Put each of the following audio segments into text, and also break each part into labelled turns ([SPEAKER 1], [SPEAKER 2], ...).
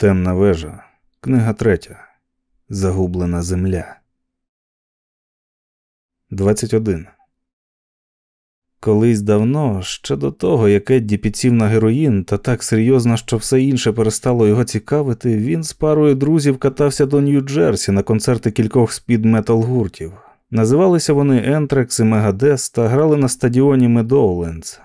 [SPEAKER 1] Темна вежа. Книга третя. Загублена земля. 21. Колись давно, ще до того, як Едді підсів на героїн, та так серйозно, що все інше перестало його цікавити, він з парою друзів катався до Нью-Джерсі на концерти кількох спід метал гуртів. Називалися вони Anthrax і Megadeth та грали на стадіоні Медоулендс.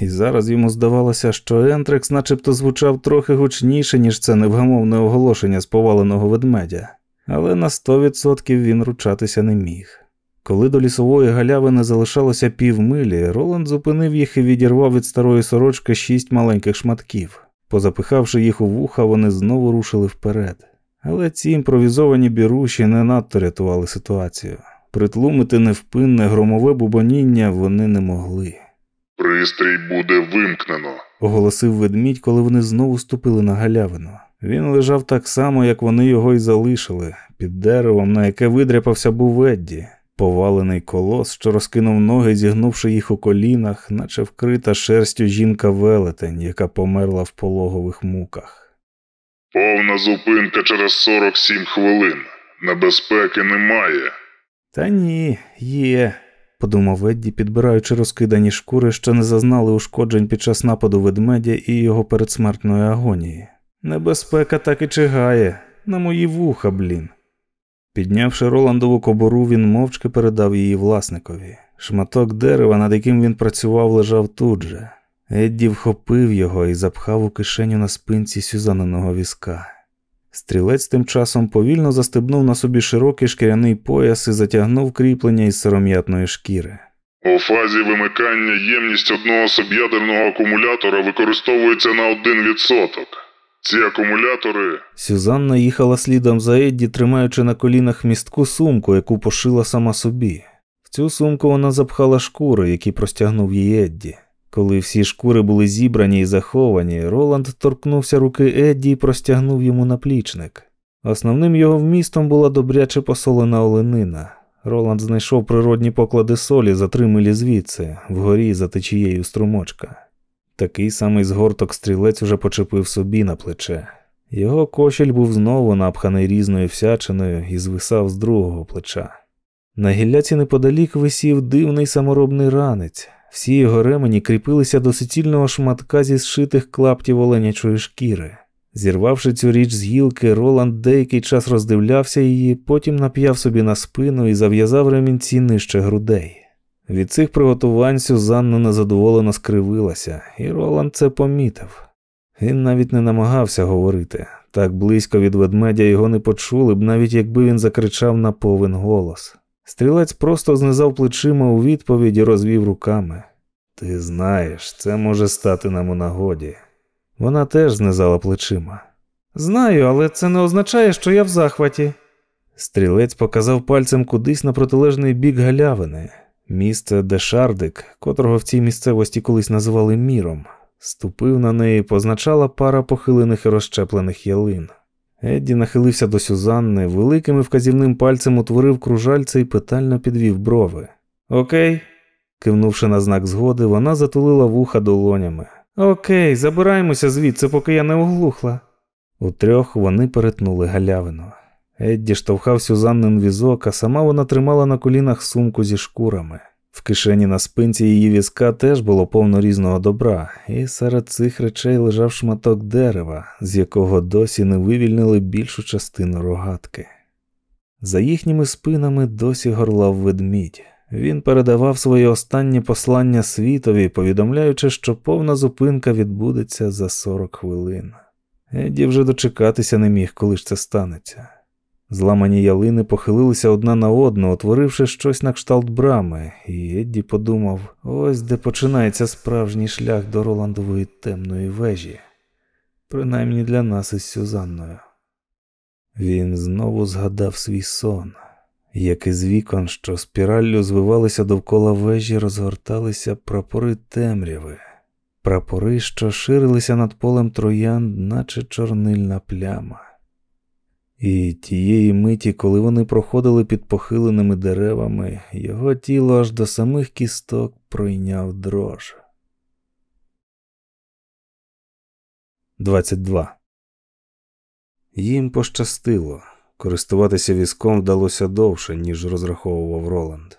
[SPEAKER 1] І зараз йому здавалося, що Ентрекс начебто звучав трохи гучніше, ніж це невгамовне оголошення з поваленого ведмедя, але на 100% він ручатися не міг. Коли до лісової галявини залишалося півмилі, Роланд зупинив їх і відірвав від старої сорочки шість маленьких шматків. Позапихавши їх у вуха, вони знову рушили вперед. Але ці імпровізовані біруші не надто рятували ситуацію. Притлумити невпинне громове бубоніння вони не могли.
[SPEAKER 2] Пристрій буде вимкнено.
[SPEAKER 1] Оголосив ведмідь, коли вони знову ступили на галявину. Він лежав так само, як вони його й залишили, під деревом, на яке видряпався був Едді. Повалений колос, що розкинув ноги, зігнувши їх у колінах, наче вкрита шерстю жінка велетень, яка померла в пологових муках.
[SPEAKER 2] Повна зупинка через 47 хвилин. Небезпеки немає.
[SPEAKER 1] Та ні, є, подумав Едді, підбираючи розкидані шкури, що не зазнали ушкоджень під час нападу ведмедя і його передсмертної агонії. Небезпека так і чигає, на мої вуха, блін. Піднявши Роландову кобуру, він мовчки передав її власникові. Шматок дерева, над яким він працював, лежав тут же. Едді вхопив його і запхав у кишеню на спинці сюзаненого візка. Стрілець тим часом повільно застебнув на собі широкий шкіряний пояс і затягнув кріплення із сиром'ятної шкіри.
[SPEAKER 2] У фазі вимикання ємність одного суб'ядерного акумулятора використовується на 1%. Ці акумулятори
[SPEAKER 1] Сюзанна їхала слідом за Едді, тримаючи на колінах містку сумку, яку пошила сама собі. В цю сумку вона запхала шкури, які простягнув їй Едді. Коли всі шкури були зібрані і заховані, Роланд торкнувся руки Едді і простягнув йому наплічник. Основним його вмістом була добряче посолена оленина. Роланд знайшов природні поклади солі за три милі звідси, вгорі за течією струмочка. Такий самий згорток стрілець уже почепив собі на плече. Його кошель був знову напханий різною всячиною і звисав з другого плеча. На гілляці неподалік висів дивний саморобний ранець. Всі його ремені кріпилися до суцільного шматка зі зшитих клаптів оленячої шкіри. Зірвавши цю річ з гілки, Роланд деякий час роздивлявся її, потім нап'яв собі на спину і зав'язав ремінці нижче грудей. Від цих приготувань Сюзанна незадоволено скривилася, і Роланд це помітив. Він навіть не намагався говорити. Так близько від ведмедя його не почули б, навіть якби він закричав на повен голос. Стрілець просто знизав плечима у відповідь і розвів руками. Ти знаєш, це може стати нам у нагоді. Вона теж знизала плечима. Знаю, але це не означає, що я в захваті. Стрілець показав пальцем кудись на протилежний бік галявини. Місце, де шардик, котрого в цій місцевості колись називали міром, ступив на неї, позначала пара похилених і розщеплених ялин. Едді нахилився до Сюзанни, великим і вказівним пальцем утворив кружальце і питально підвів брови. Окей. Кивнувши на знак згоди, вона затулила вуха долонями. Окей, забираємося звідси, поки я не оглухла. Утрьох вони перетнули галявину. Едді штовхав Сюзаннин візок, а сама вона тримала на колінах сумку зі шкурами. В кишені на спинці її візка теж було повно різного добра, і серед цих речей лежав шматок дерева, з якого досі не вивільнили більшу частину рогатки. За їхніми спинами досі горлав ведмідь. Він передавав своє останнє послання світові, повідомляючи, що повна зупинка відбудеться за 40 хвилин. Едді вже дочекатися не міг, коли ж це станеться. Зламані ялини похилилися одна на одну, утворивши щось на кшталт брами, і Едді подумав: ось де починається справжній шлях до Роландової темної вежі, принаймні для нас із Сюзанною. Він знову згадав свій сон, як із вікон, що спіраллю звивалися довкола вежі, розгорталися прапори темряви, прапори, що ширилися над полем троянд, наче чорнильна пляма. І тієї миті, коли вони проходили під похиленими деревами, його тіло аж до самих кісток пройняв дрож. 22. Їм пощастило. Користуватися візком вдалося довше, ніж розраховував Роланд.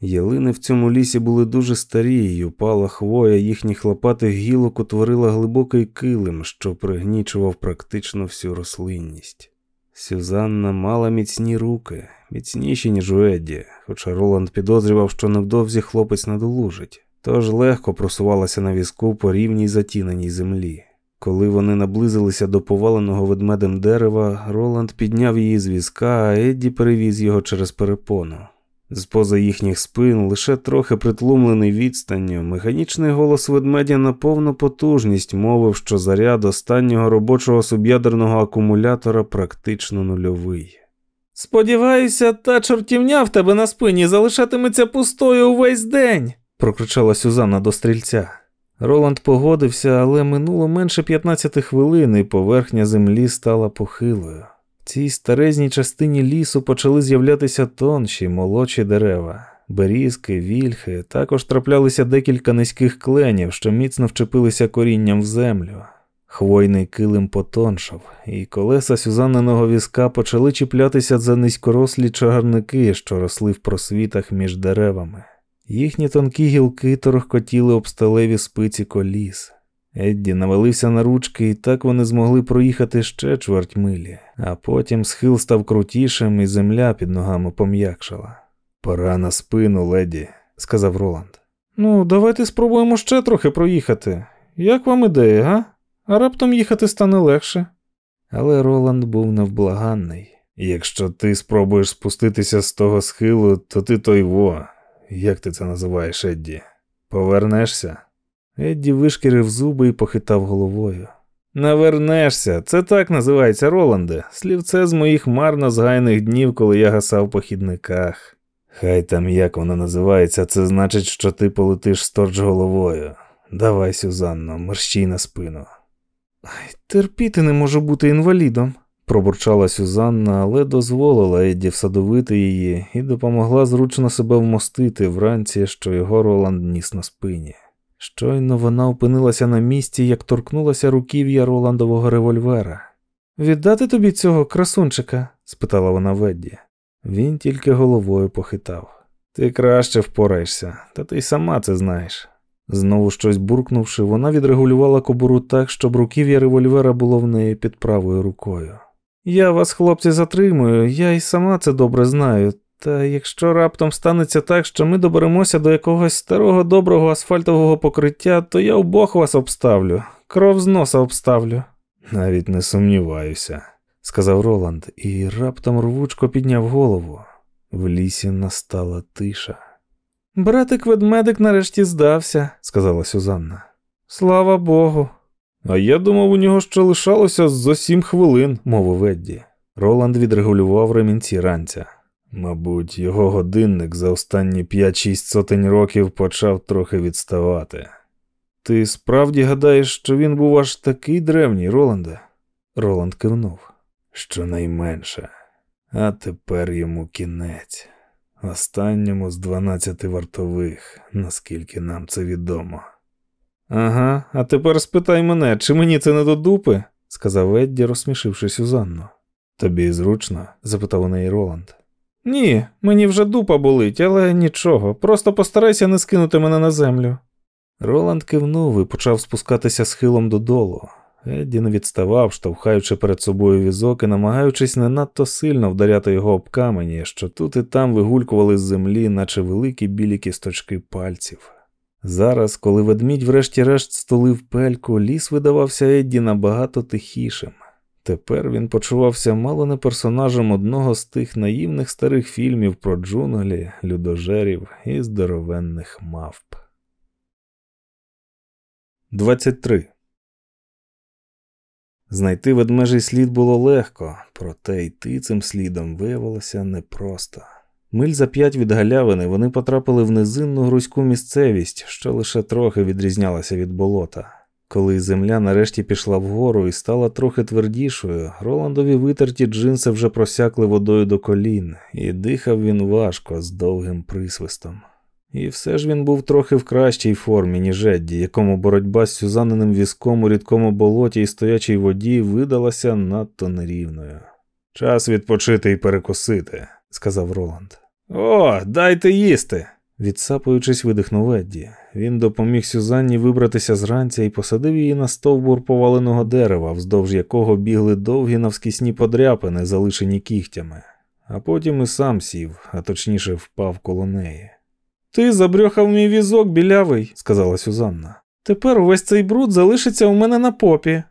[SPEAKER 1] Ялини в цьому лісі були дуже старі, і упала хвоя їхніх лопатих гілок утворила глибокий килим, що пригнічував практично всю рослинність. Сюзанна мала міцні руки, міцніші, ніж у Едді, хоча Роланд підозрював, що невдовзі хлопець надолужить, тож легко просувалася на візку по рівній затіненій землі. Коли вони наблизилися до поваленого ведмедем дерева, Роланд підняв її з візка, а Едді перевіз його через перепону. З поза їхніх спин, лише трохи притлумлений відстанню, механічний голос ведмедя на повну потужність мовив, що заряд останнього робочого суб'ядерного акумулятора практично нульовий. Сподіваюся, та чортівня в тебе на спині залишатиметься пустою увесь день, прокричала Сюзанна до стрільця. Роланд погодився, але минуло менше 15 хвилин, і поверхня землі стала похилою. Цій старезній частині лісу почали з'являтися тонші, молодші дерева. Берізки, вільхи, також траплялися декілька низьких кленів, що міцно вчепилися корінням в землю. Хвойний килим потоншав, і колеса сюзанниного візка почали чіплятися за низькорослі чагарники, що росли в просвітах між деревами. Їхні тонкі гілки торохкотіли об сталеві спиці коліс. Едді навалився на ручки, і так вони змогли проїхати ще чверть милі, а потім схил став крутішим, і земля під ногами пом'якшала. Пора на спину, леді, сказав Роланд. Ну, давайте спробуємо ще трохи проїхати. Як вам ідея, га? А раптом їхати стане легше. Але Роланд був невблаганний. Якщо ти спробуєш спуститися з того схилу, то ти той во. Як ти це називаєш, Едді? Повернешся? Едді вишкірив зуби і похитав головою. Навернешся, це так називається Роланде, слівце з моїх марно згайних днів, коли я гасав по хідниках. Хай там як воно називається, це значить, що ти полетиш сторч головою. Давай, Сюзанно, мерщій на спину. Ай, терпіти не можу бути інвалідом, пробурчала Сюзанна, але дозволила Едді всадовити її і допомогла зручно себе вмостити вранці, що його Роланд ніс на спині. Щойно вона опинилася на місці, як торкнулася руків'я Роландового револьвера. Віддати тобі цього красунчика? спитала вона Ведді. Він тільки головою похитав. Ти краще впораєшся, та ти й сама це знаєш. Знову щось буркнувши, вона відрегулювала кобуру так, щоб руків'я револьвера було в неї під правою рукою. Я вас, хлопці, затримую, я й сама це добре знаю. Та якщо раптом станеться так, що ми доберемося до якогось старого доброго асфальтового покриття, то я обох вас обставлю, кров з носа обставлю. Навіть не сумніваюся, сказав Роланд, і раптом рвучко підняв голову. В лісі настала тиша. Братик ведмедик нарешті здався, сказала Сюзанна. Слава Богу. А я думав, у нього ще лишалося зо сім хвилин, мовив Едді. Роланд відрегулював ремінці ранця. Мабуть, його годинник за останні 5-6 сотень років почав трохи відставати. Ти справді гадаєш, що він був аж такий древній, Роланде? Роланд кивнув. Щонайменше. А тепер йому кінець. Останньому з 12 вартових, наскільки нам це відомо. Ага, а тепер спитай мене, чи мені це не до дупи? сказав Едді, розсмішивши Сюзанну. Тобі зручно? запитав у неї Роланд. Ні, мені вже дупа болить, але нічого, просто постарайся не скинути мене на землю. Роланд кивнув і почав спускатися схилом додолу. Едді відставав, штовхаючи перед собою візок і намагаючись не надто сильно вдаряти його об камені, що тут і там вигулькували з землі, наче великі білі кісточки пальців. Зараз, коли ведмідь врешті-решт столив пельку, ліс видавався Едді набагато тихішим. Тепер він почувався мало не персонажем одного з тих наївних старих фільмів про джунглі, людожерів і здоровенних мавп. 23. Знайти ведмежий слід було легко, проте йти цим слідом виявилося непросто. Миль за п'ять від галявини вони потрапили в низинну грузьку місцевість, що лише трохи відрізнялася від болота. Коли земля нарешті пішла вгору і стала трохи твердішою, Роландові витерті джинси вже просякли водою до колін, і дихав він важко з довгим присвистом. І все ж він був трохи в кращій формі, ніж Едді, якому боротьба з сюзаниним візком у рідкому болоті і стоячій воді видалася надто нерівною. Час відпочити і перекусити, сказав Роланд. О, дайте їсти. Відсапуючись, видихнув Едді. Він допоміг Сюзанні вибратися з ранця і посадив її на стовбур поваленого дерева, вздовж якого бігли довгі навскісні подряпини, залишені кігтями, а потім і сам сів, а точніше впав коло неї. Ти забрьохав мій візок, білявий, сказала Сюзанна. Тепер увесь цей бруд залишиться у мене на попі.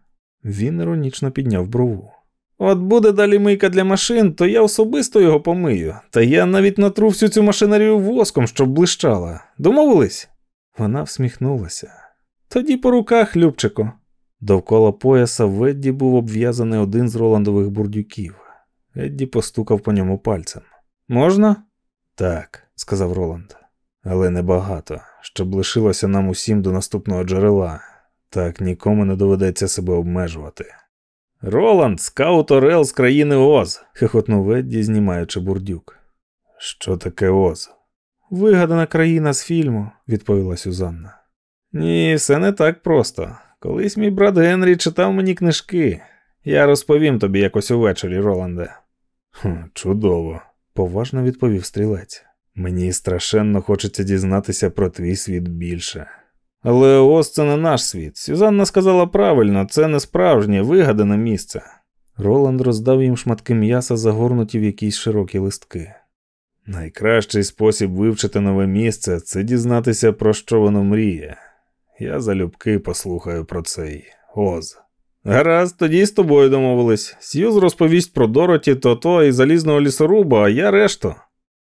[SPEAKER 1] Він іронічно підняв брову. От буде далі мийка для машин, то я особисто його помию, та я навіть натру всю цю машинерію воском, щоб блищала. Домовились? Вона всміхнулася. Тоді по руках, Любчику. Довкола пояса в Едді був обв'язаний один з Роландових бурдюків. Едді постукав по ньому пальцем. Можна? Так, сказав Роланд. Але небагато, щоб лишилося нам усім до наступного джерела. Так нікому не доведеться себе обмежувати. Роланд, скаут Орел з країни Оз, хихотнув Едді, знімаючи бурдюк. Що таке Оз? Вигадана країна з фільму, відповіла Сюзанна. Ні, все не так просто. Колись мій брат Генрі читав мені книжки. Я розповім тобі якось увечері, Роланде. «Хм, Чудово, поважно відповів стрілець. Мені страшенно хочеться дізнатися про твій світ більше. Але ось це не наш світ. Сюзанна сказала правильно, це не справжнє, вигадане місце. Роланд роздав їм шматки м'яса, загорнуті в якісь широкі листки. Найкращий спосіб вивчити нове місце це дізнатися, про що воно мріє. Я залюбки послухаю про цей Оз. Гаразд, тоді з тобою домовились. Сьюз розповість про Дороті, то-то і залізного лісоруба, а я решту.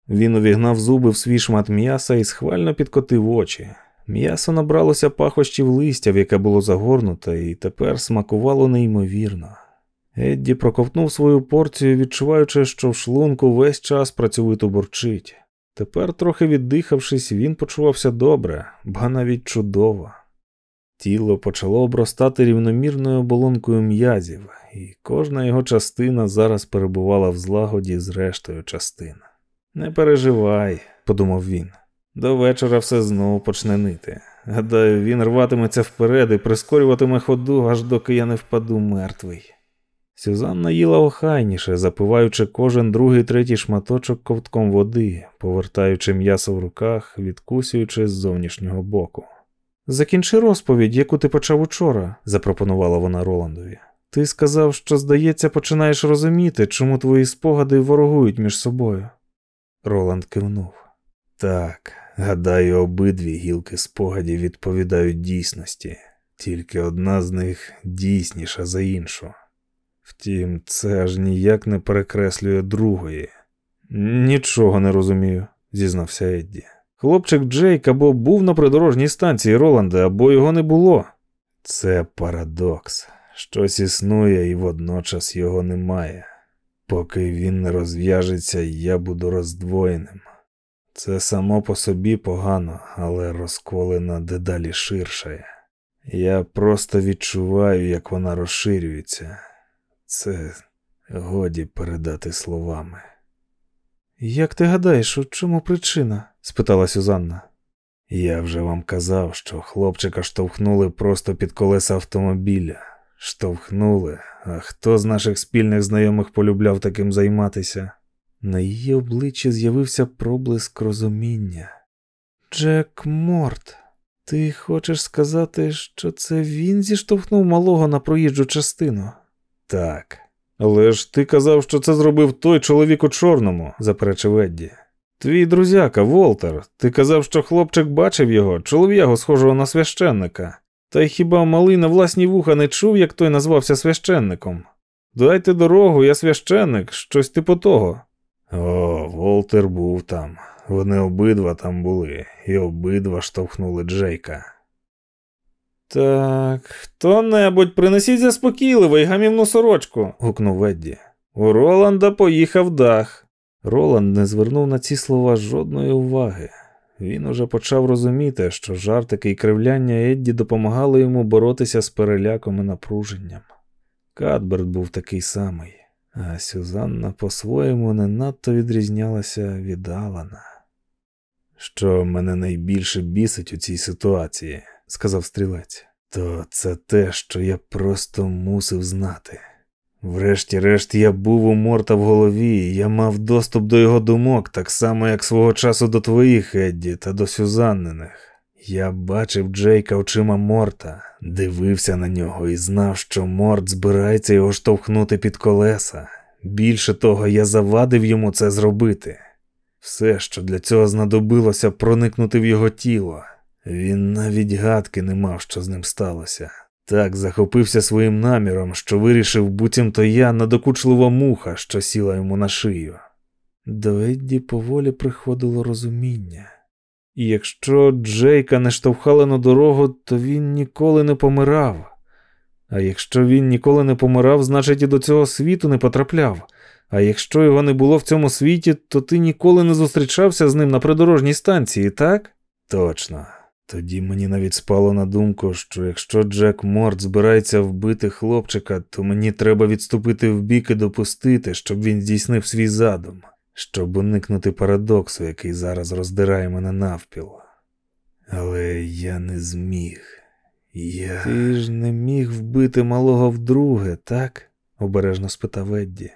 [SPEAKER 1] Він увігнав зуби в свій шмат м'яса і схвально підкотив очі. М'ясо набралося пахощів листя, в яке було загорнуте, і тепер смакувало неймовірно. Едді проковтнув свою порцію, відчуваючи, що в шлунку весь час працьовито бурчить. Тепер, трохи віддихавшись, він почувався добре, ба навіть чудово. Тіло почало обростати рівномірною оболонкою м'язів, і кожна його частина зараз перебувала в злагоді з рештою частин. Не переживай, подумав він. До вечора все знову почне нити. Гадаю, він рватиметься вперед і прискорюватиме ходу, аж доки я не впаду мертвий. Сюзанна їла охайніше, запиваючи кожен другий третій шматочок ковтком води, повертаючи м'ясо в руках, відкусюючи з зовнішнього боку. Закінчи розповідь, яку ти почав учора, запропонувала вона Роландові. Ти сказав, що, здається, починаєш розуміти, чому твої спогади ворогують між собою. Роланд кивнув. Так, гадаю, обидві гілки спогадів відповідають дійсності, тільки одна з них дійсніша за іншу. Втім, це аж ніяк не перекреслює другої. Нічого не розумію, зізнався Едді. Хлопчик Джейк або був на придорожній станції Роланда, або його не було. Це парадокс. Щось існує і водночас його немає. Поки він не розв'яжеться, я буду роздвоєним. Це само по собі погано, але розколена дедалі ширшає. Я просто відчуваю, як вона розширюється. Це годі передати словами. Як ти гадаєш, у чому причина? спитала Сюзанна. Я вже вам казав, що хлопчика штовхнули просто під колеса автомобіля. Штовхнули, а хто з наших спільних знайомих полюбляв таким займатися? На її обличчі з'явився проблиск розуміння. Джек Морт, ти хочеш сказати, що це він зіштовхнув малого на проїжджу частину? Так. Але ж ти казав, що це зробив той чоловік у чорному, заперечив Едді. Твій друзяка, Волтер, ти казав, що хлопчик бачив його, чолов'ягу, схожого на священника. Та й хіба малий на власні вуха не чув, як той назвався священником? Дайте дорогу, я священник, щось типу того. О, Волтер був там. Вони обидва там були, і обидва штовхнули Джейка. Так, хто небудь принесіть заспокійливий гамівну сорочку, гукнув Ведді. У Роланда поїхав дах. Роланд не звернув на ці слова жодної уваги. Він уже почав розуміти, що жартики і кривляння Едді допомагали йому боротися з переляком і напруженням. Кадберт був такий самий, а Сюзанна по-своєму не надто відрізнялася від Алана. Що мене найбільше бісить у цій ситуації, сказав стрілець, то це те, що я просто мусив знати. Врешті-решт, я був у Морта в голові, я мав доступ до його думок, так само, як свого часу до твоїх, Едді, та до Сюзанниних. Я бачив Джейка очима Морта, дивився на нього і знав, що Морт збирається його штовхнути під колеса. Більше того, я завадив йому це зробити. Все, що для цього знадобилося проникнути в його тіло. Він навіть гадки не мав, що з ним сталося. Так захопився своїм наміром, що вирішив, буцімто я надокучлива муха, що сіла йому на шию. До Едді поволі приходило розуміння. І якщо Джейка не штовхали на дорогу, то він ніколи не помирав. А якщо він ніколи не помирав, значить і до цього світу не потрапляв. А якщо його не було в цьому світі, то ти ніколи не зустрічався з ним на придорожній станції, так? Точно. Тоді мені навіть спало на думку, що якщо Джек Морт збирається вбити хлопчика, то мені треба відступити вбік і допустити, щоб він здійснив свій задум щоб уникнути парадоксу, який зараз роздирає мене навпіл. Але я не зміг. Я... Ти ж не міг вбити малого вдруге, так? обережно спитав Едді.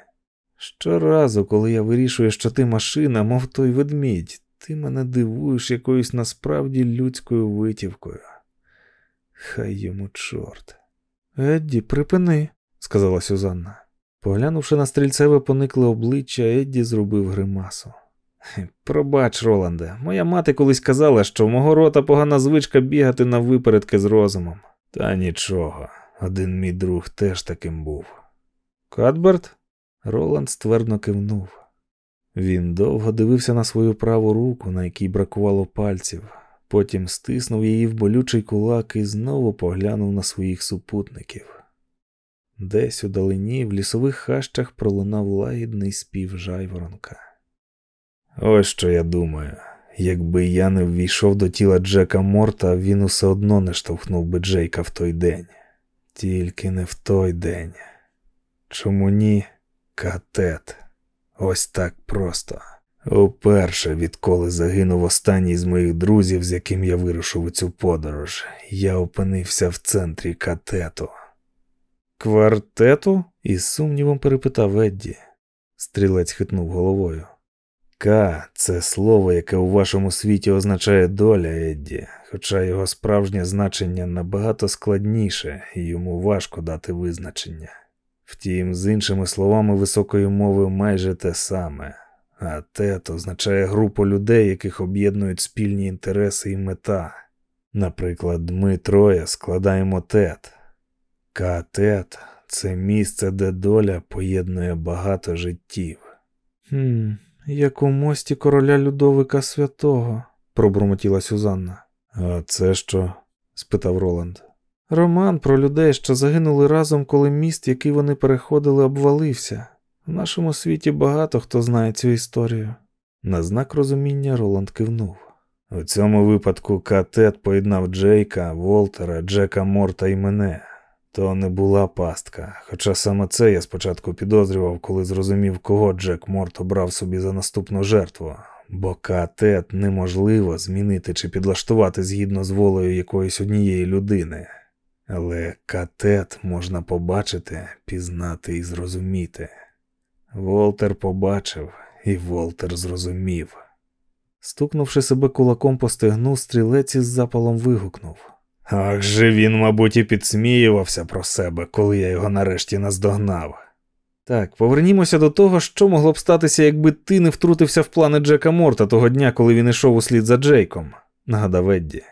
[SPEAKER 1] Щоразу, коли я вирішую, що ти машина, мов той ведмідь, ти мене дивуєш якоюсь насправді людською витівкою. Хай йому чорт. Едді, припини, сказала Сюзанна. Поглянувши на стрільцеве поникле обличчя, Едді зробив гримасу. Пробач, Роланде, моя мати колись казала, що в мого рота погана звичка бігати на випередки з розумом. Та нічого, один мій друг теж таким був. Кадберт? Роланд ствердно кивнув. Він довго дивився на свою праву руку, на якій бракувало пальців, потім стиснув її в болючий кулак і знову поглянув на своїх супутників. Десь у далині в лісових хащах пролунав лагідний спів жайворонка. Ось що я думаю. Якби я не ввійшов до тіла Джека Морта, він усе одно не штовхнув би Джейка в той день. Тільки не в той день. Чому ні? Катет. Ось так просто. Уперше, відколи загинув останній з моїх друзів, з яким я вирушив у цю подорож, я опинився в центрі катету. Квартету? із сумнівом перепитав Едді. Стрілець хитнув головою. К це слово, яке у вашому світі означає доля Едді, хоча його справжнє значення набагато складніше і йому важко дати визначення. Втім, з іншими словами високої мови майже те саме, а тет означає групу людей, яких об'єднують спільні інтереси і мета. Наприклад, ми троє складаємо тет. Катет це місце, де доля поєднує багато життів. «Хм, Як у мості короля Людовика Святого, пробурмотіла Сюзанна. А це що? спитав Роланд. Роман про людей, що загинули разом, коли міст, який вони переходили, обвалився. В нашому світі багато хто знає цю історію. На знак розуміння Роланд кивнув. У цьому випадку Катет поєднав Джейка, Волтера, Джека Морта і мене. То не була пастка, хоча саме це я спочатку підозрював, коли зрозумів, кого Джек Морт обрав собі за наступну жертву, бо катет неможливо змінити чи підлаштувати згідно з волею якоїсь однієї людини. Але катет можна побачити, пізнати і зрозуміти. Волтер побачив, і Волтер зрозумів. Стукнувши себе кулаком по стегну, стрілець із запалом вигукнув. Ах же він, мабуть, і підсміювався про себе, коли я його нарешті наздогнав. Так, повернімося до того, що могло б статися, якби ти не втрутився в плани Джека Морта того дня, коли він йшов услід за Джейком, нагадав Едді.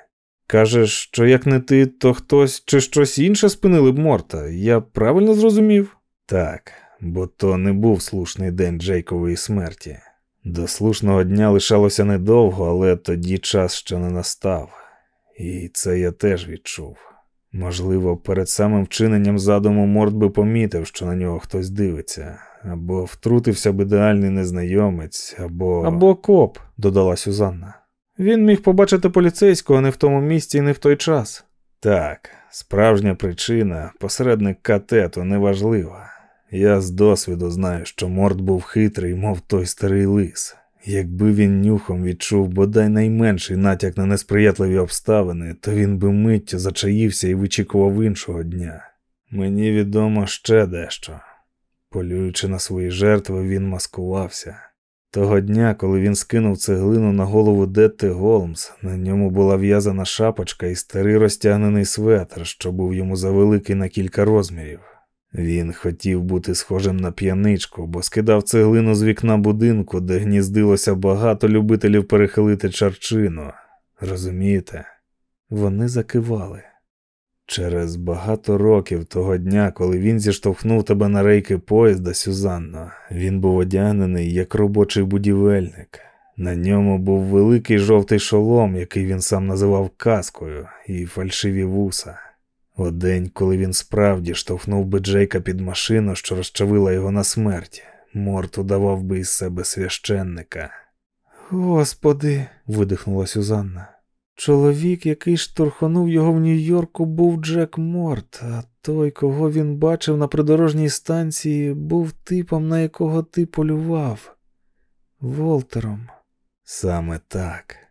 [SPEAKER 1] Кажеш, що як не ти, то хтось чи щось інше спинили б Морта. Я правильно зрозумів? Так, бо то не був слушний день Джейкової смерті. До слушного дня лишалося недовго, але тоді час ще не настав. І це я теж відчув. Можливо, перед самим вчиненням задуму Морд би помітив, що на нього хтось дивиться, або втрутився б ідеальний незнайомець, або. Або коп, додала Сюзанна. Він міг побачити поліцейського не в тому місці і не в той час. Так, справжня причина, посередник катету неважлива. Я з досвіду знаю, що Морд був хитрий, мов той старий лис. Якби він нюхом відчув бодай найменший натяк на несприятливі обставини, то він би миттю зачаївся і вичікував іншого дня. Мені відомо ще дещо. Полюючи на свої жертви, він маскувався. Того дня, коли він скинув цеглину на голову Детти Голмс, на ньому була в'язана шапочка і старий розтягнений светр, що був йому завеликий на кілька розмірів. Він хотів бути схожим на п'яничку, бо скидав цеглину з вікна будинку, де гніздилося багато любителів перехилити чарчину. Розумієте? Вони закивали. Через багато років того дня, коли він зіштовхнув тебе на рейки поїзда, Сюзанно, він був одягнений як робочий будівельник. На ньому був великий жовтий шолом, який він сам називав каскою, і фальшиві вуса. У день, коли він справді штовхнув би Джейка під машину, що розчавила його на смерть, Морт удавав би із себе священника. Господи, видихнула Сюзанна. Чоловік, який штурхонув його в Нью-Йорку, був Джек Морт, а той, кого він бачив на придорожній станції, був типом, на якого ти полював. Волтером. Саме так.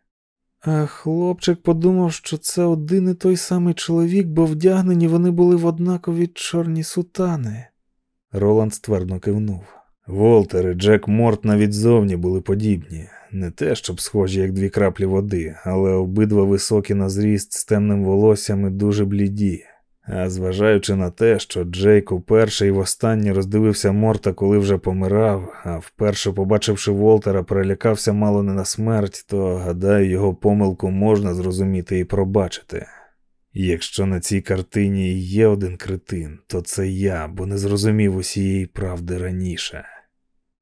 [SPEAKER 1] А хлопчик подумав, що це один і той самий чоловік, бо вдягнені вони були в однакові чорні сутани. Роланд ствердно кивнув. Волтер і Джек Морт навіть зовні були подібні, не те, щоб схожі, як дві краплі води, але обидва високі на зріст з темним волоссям і дуже бліді. А зважаючи на те, що Джейк уперше і востаннє роздивився Морта, коли вже помирав, а вперше, побачивши Волтера, перелякався мало не на смерть, то, гадаю, його помилку можна зрозуміти і пробачити. Якщо на цій картині є один критин, то це я, бо не зрозумів усієї правди раніше.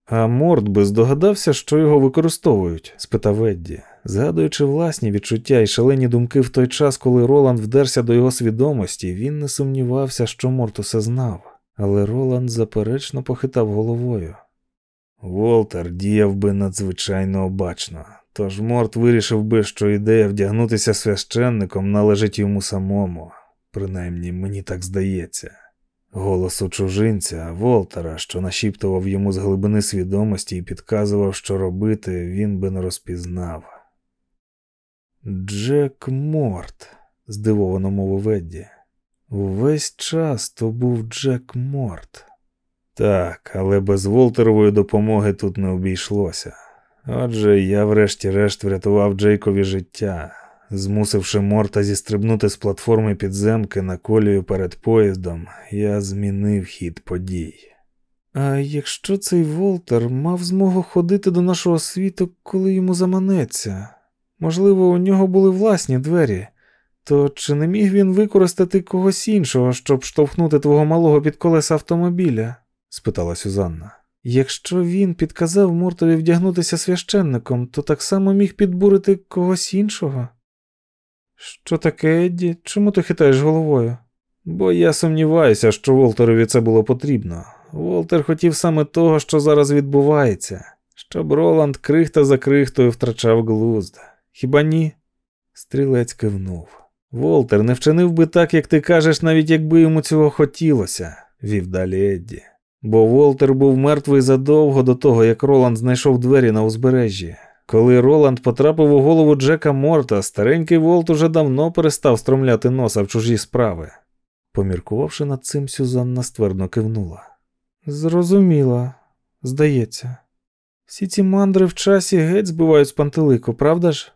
[SPEAKER 1] А Морд би здогадався, що його використовують? спитав Едді, згадуючи власні відчуття і шалені думки в той час, коли Роланд вдерся до його свідомості, він не сумнівався, що Морт усе знав, але Роланд заперечно похитав головою. Волтер діяв би надзвичайно обачно, тож Морт вирішив би, що ідея вдягнутися священником належить йому самому, принаймні мені так здається. Голосу чужинця Волтера, що нашіптував йому з глибини свідомості і підказував, що робити, він би не розпізнав. Джек Морт, здивовано мовив Едді. Увесь час то був Джек Морт. Так, але без Волтерової допомоги тут не обійшлося. Отже, я врешті-решт врятував Джейкові життя змусивши Морта зістрибнути з платформи підземки на колію перед поїздом, я змінив хід подій. А якщо цей Волтер мав змогу ходити до нашого світу, коли йому заманеться, можливо, у нього були власні двері, то чи не міг він використати когось іншого, щоб штовхнути твого малого під колеса автомобіля? спитала Сюзанна. Якщо він підказав Мортові вдягнутися священником, то так само міг підбурити когось іншого. Що таке, Едді? Чому ти хитаєш головою? Бо я сумніваюся, що Волтерові це було потрібно. Волтер хотів саме того, що зараз відбувається, щоб Роланд крихта за крихтою втрачав глузд. Хіба ні? Стрілець кивнув. Волтер не вчинив би так, як ти кажеш, навіть якби йому цього хотілося, вів далі Едді. Бо Волтер був мертвий задовго до того, як Роланд знайшов двері на узбережжі. Коли Роланд потрапив у голову Джека Морта, старенький Волт уже давно перестав стромляти носа в чужі справи. Поміркувавши над цим, Сюзанна ствердно кивнула. Зрозуміла, здається. Всі ці мандри в часі геть збивають з пантелику, правда ж?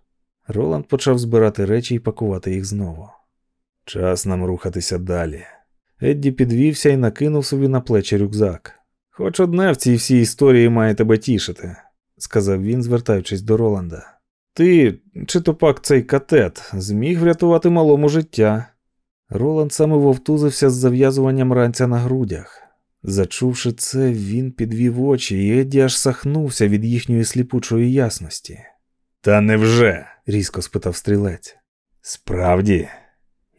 [SPEAKER 1] Роланд почав збирати речі і пакувати їх знову. Час нам рухатися далі. Едді підвівся і накинув собі на плечі рюкзак. Хоч одне в цій всій історії має тебе тішити сказав він, звертаючись до Роланда. Ти, чи то пак цей катет, зміг врятувати малому життя. Роланд саме вовтузився з зав'язуванням ранця на грудях. Зачувши це, він підвів очі, і Едді аж сахнувся від їхньої сліпучої ясності. Та невже? Різко спитав стрілець. Справді,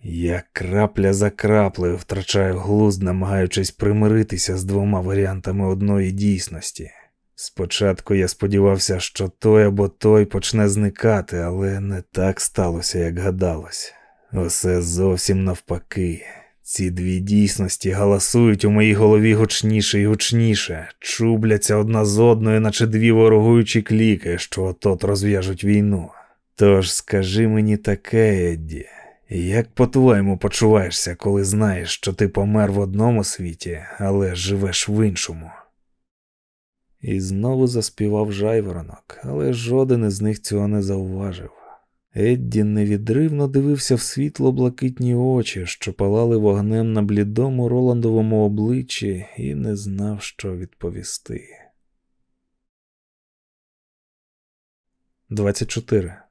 [SPEAKER 1] я крапля за краплею втрачаю глузд, намагаючись примиритися з двома варіантами одної дійсності. Спочатку я сподівався, що той або той почне зникати, але не так сталося, як гадалось. Усе зовсім навпаки. Ці дві дійсності галасують у моїй голові гучніше і гучніше, чубляться одна з одною, наче дві ворогуючі кліки, що отот розв'яжуть війну. Тож скажи мені таке, Едді, як по-твоєму почуваєшся, коли знаєш, що ти помер в одному світі, але живеш в іншому? І знову заспівав жайворонок, але жоден із них цього не зауважив. Едді невідривно дивився в світло блакитні очі, що палали вогнем на блідому Роландовому обличчі, і не знав, що відповісти. 24.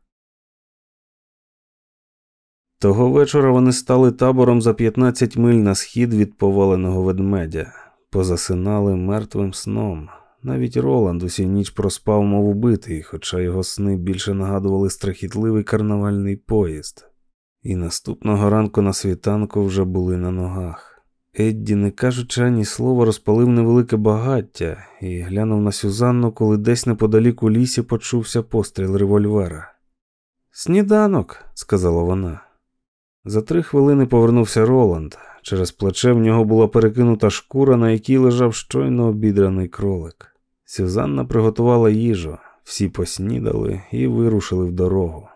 [SPEAKER 1] Того вечора вони стали табором за 15 миль на схід від поваленого ведмедя, позасинали мертвим сном. Навіть Роланд усю ніч проспав, мов убитий, хоча його сни більше нагадували страхітливий карнавальний поїзд, і наступного ранку на світанку вже були на ногах. Едді, не кажучи ані слова, розпалив невелике багаття і глянув на Сюзанну, коли десь неподалік у лісі почувся постріл револьвера. Сніданок, сказала вона. За три хвилини повернувся Роланд. Через плече в нього була перекинута шкура, на якій лежав щойно обідраний кролик. Сюзанна приготувала їжу, всі поснідали і вирушили в дорогу.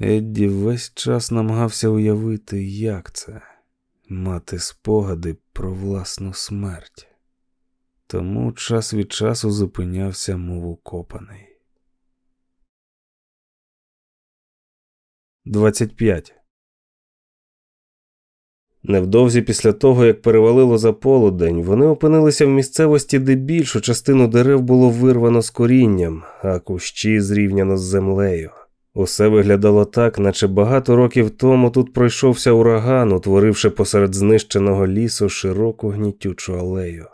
[SPEAKER 1] Едді весь час намагався уявити, як це мати спогади про власну смерть. Тому час від часу зупинявся, мов укопаний. 25 Невдовзі після того, як перевалило за полудень, вони опинилися в місцевості, де більшу частину дерев було вирвано з корінням, а кущі зрівняно з землею. Усе виглядало так, наче багато років тому тут пройшовся ураган, утворивши посеред знищеного лісу широку гнітючу алею.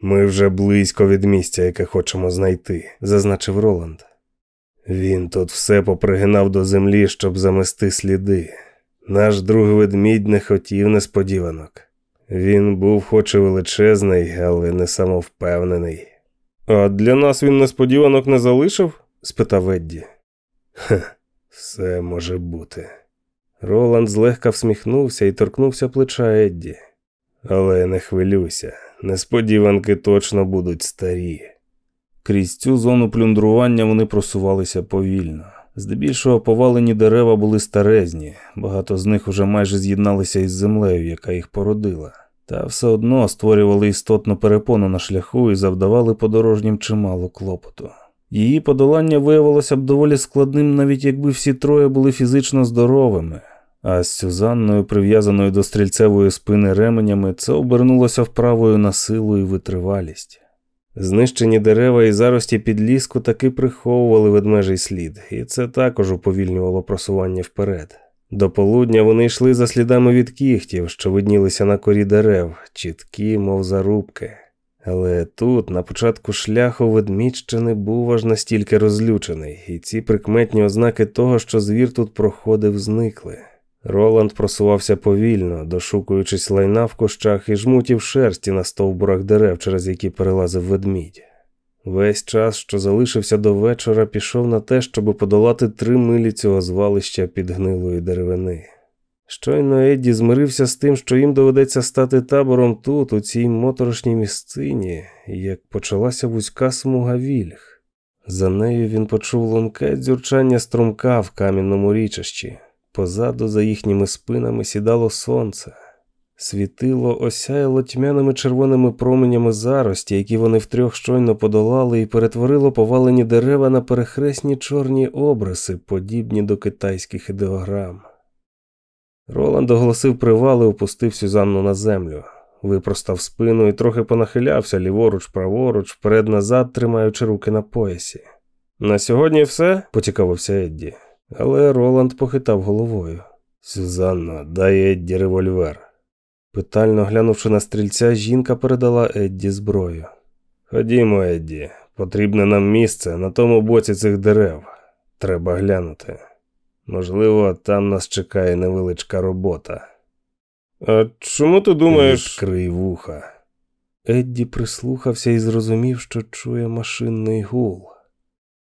[SPEAKER 1] Ми вже близько від місця, яке хочемо знайти, зазначив Роланд. Він тут все попригинав до землі, щоб замести сліди. Наш друг ведмідь не хотів несподіванок. Він був хоч і величезний, але не самовпевнений. А для нас він несподіванок не залишив? спитав Едді. Хе, все може бути. Роланд злегка всміхнувся і торкнувся плеча Едді. Але не хвилюйся, несподіванки точно будуть старі. Крізь цю зону плюндрування вони просувалися повільно. Здебільшого повалені дерева були старезні, багато з них уже майже з'єдналися із землею, яка їх породила, та все одно створювали істотну перепону на шляху і завдавали подорожнім чимало клопоту. Її подолання виявилося б доволі складним, навіть якби всі троє були фізично здоровими, а з Сюзанною, прив'язаною до стрільцевої спини ременями, це обернулося вправою на силу і витривалість. Знищені дерева і зарості під ліску таки приховували ведмежий слід, і це також уповільнювало просування вперед. До полудня вони йшли за слідами від кігтів, що виднілися на корі дерев, чіткі, мов зарубки. Але тут, на початку шляху, ведмідь ще не був аж настільки розлючений, і ці прикметні ознаки того, що звір тут проходив, зникли. Роланд просувався повільно, дошукуючись лайна в кущах і жмутів шерсті на стовбурах дерев, через які перелазив ведмідь. Весь час, що залишився до вечора, пішов на те, щоб подолати три милі цього звалища під гнилої деревини. Щойно Едді змирився з тим, що їм доведеться стати табором тут, у цій моторошній місцині, як почалася вузька смуга вільг. За нею він почув лунке дзюрчання струмка в кам'яному річищі. Позаду за їхніми спинами сідало сонце, світило осяяло тьмяними червоними променями зарості, які вони втрьох щойно подолали, і перетворило повалені дерева на перехресні чорні обриси, подібні до китайських ідеограм. Роланд оголосив привал і опустив Сюзанну на землю, випростав спину і трохи понахилявся ліворуч, праворуч, вперед назад, тримаючи руки на поясі. На сьогодні все? поцікавився Едді. Але Роланд похитав головою. Сюзанна, дай Едді револьвер. Питально глянувши на стрільця, жінка передала Едді зброю. Ходімо, Едді, потрібне нам місце на тому боці цих дерев. Треба глянути. Можливо, там нас чекає невеличка робота. А чому ти думаєш? Відкрий вуха. Едді прислухався і зрозумів, що чує машинний гул.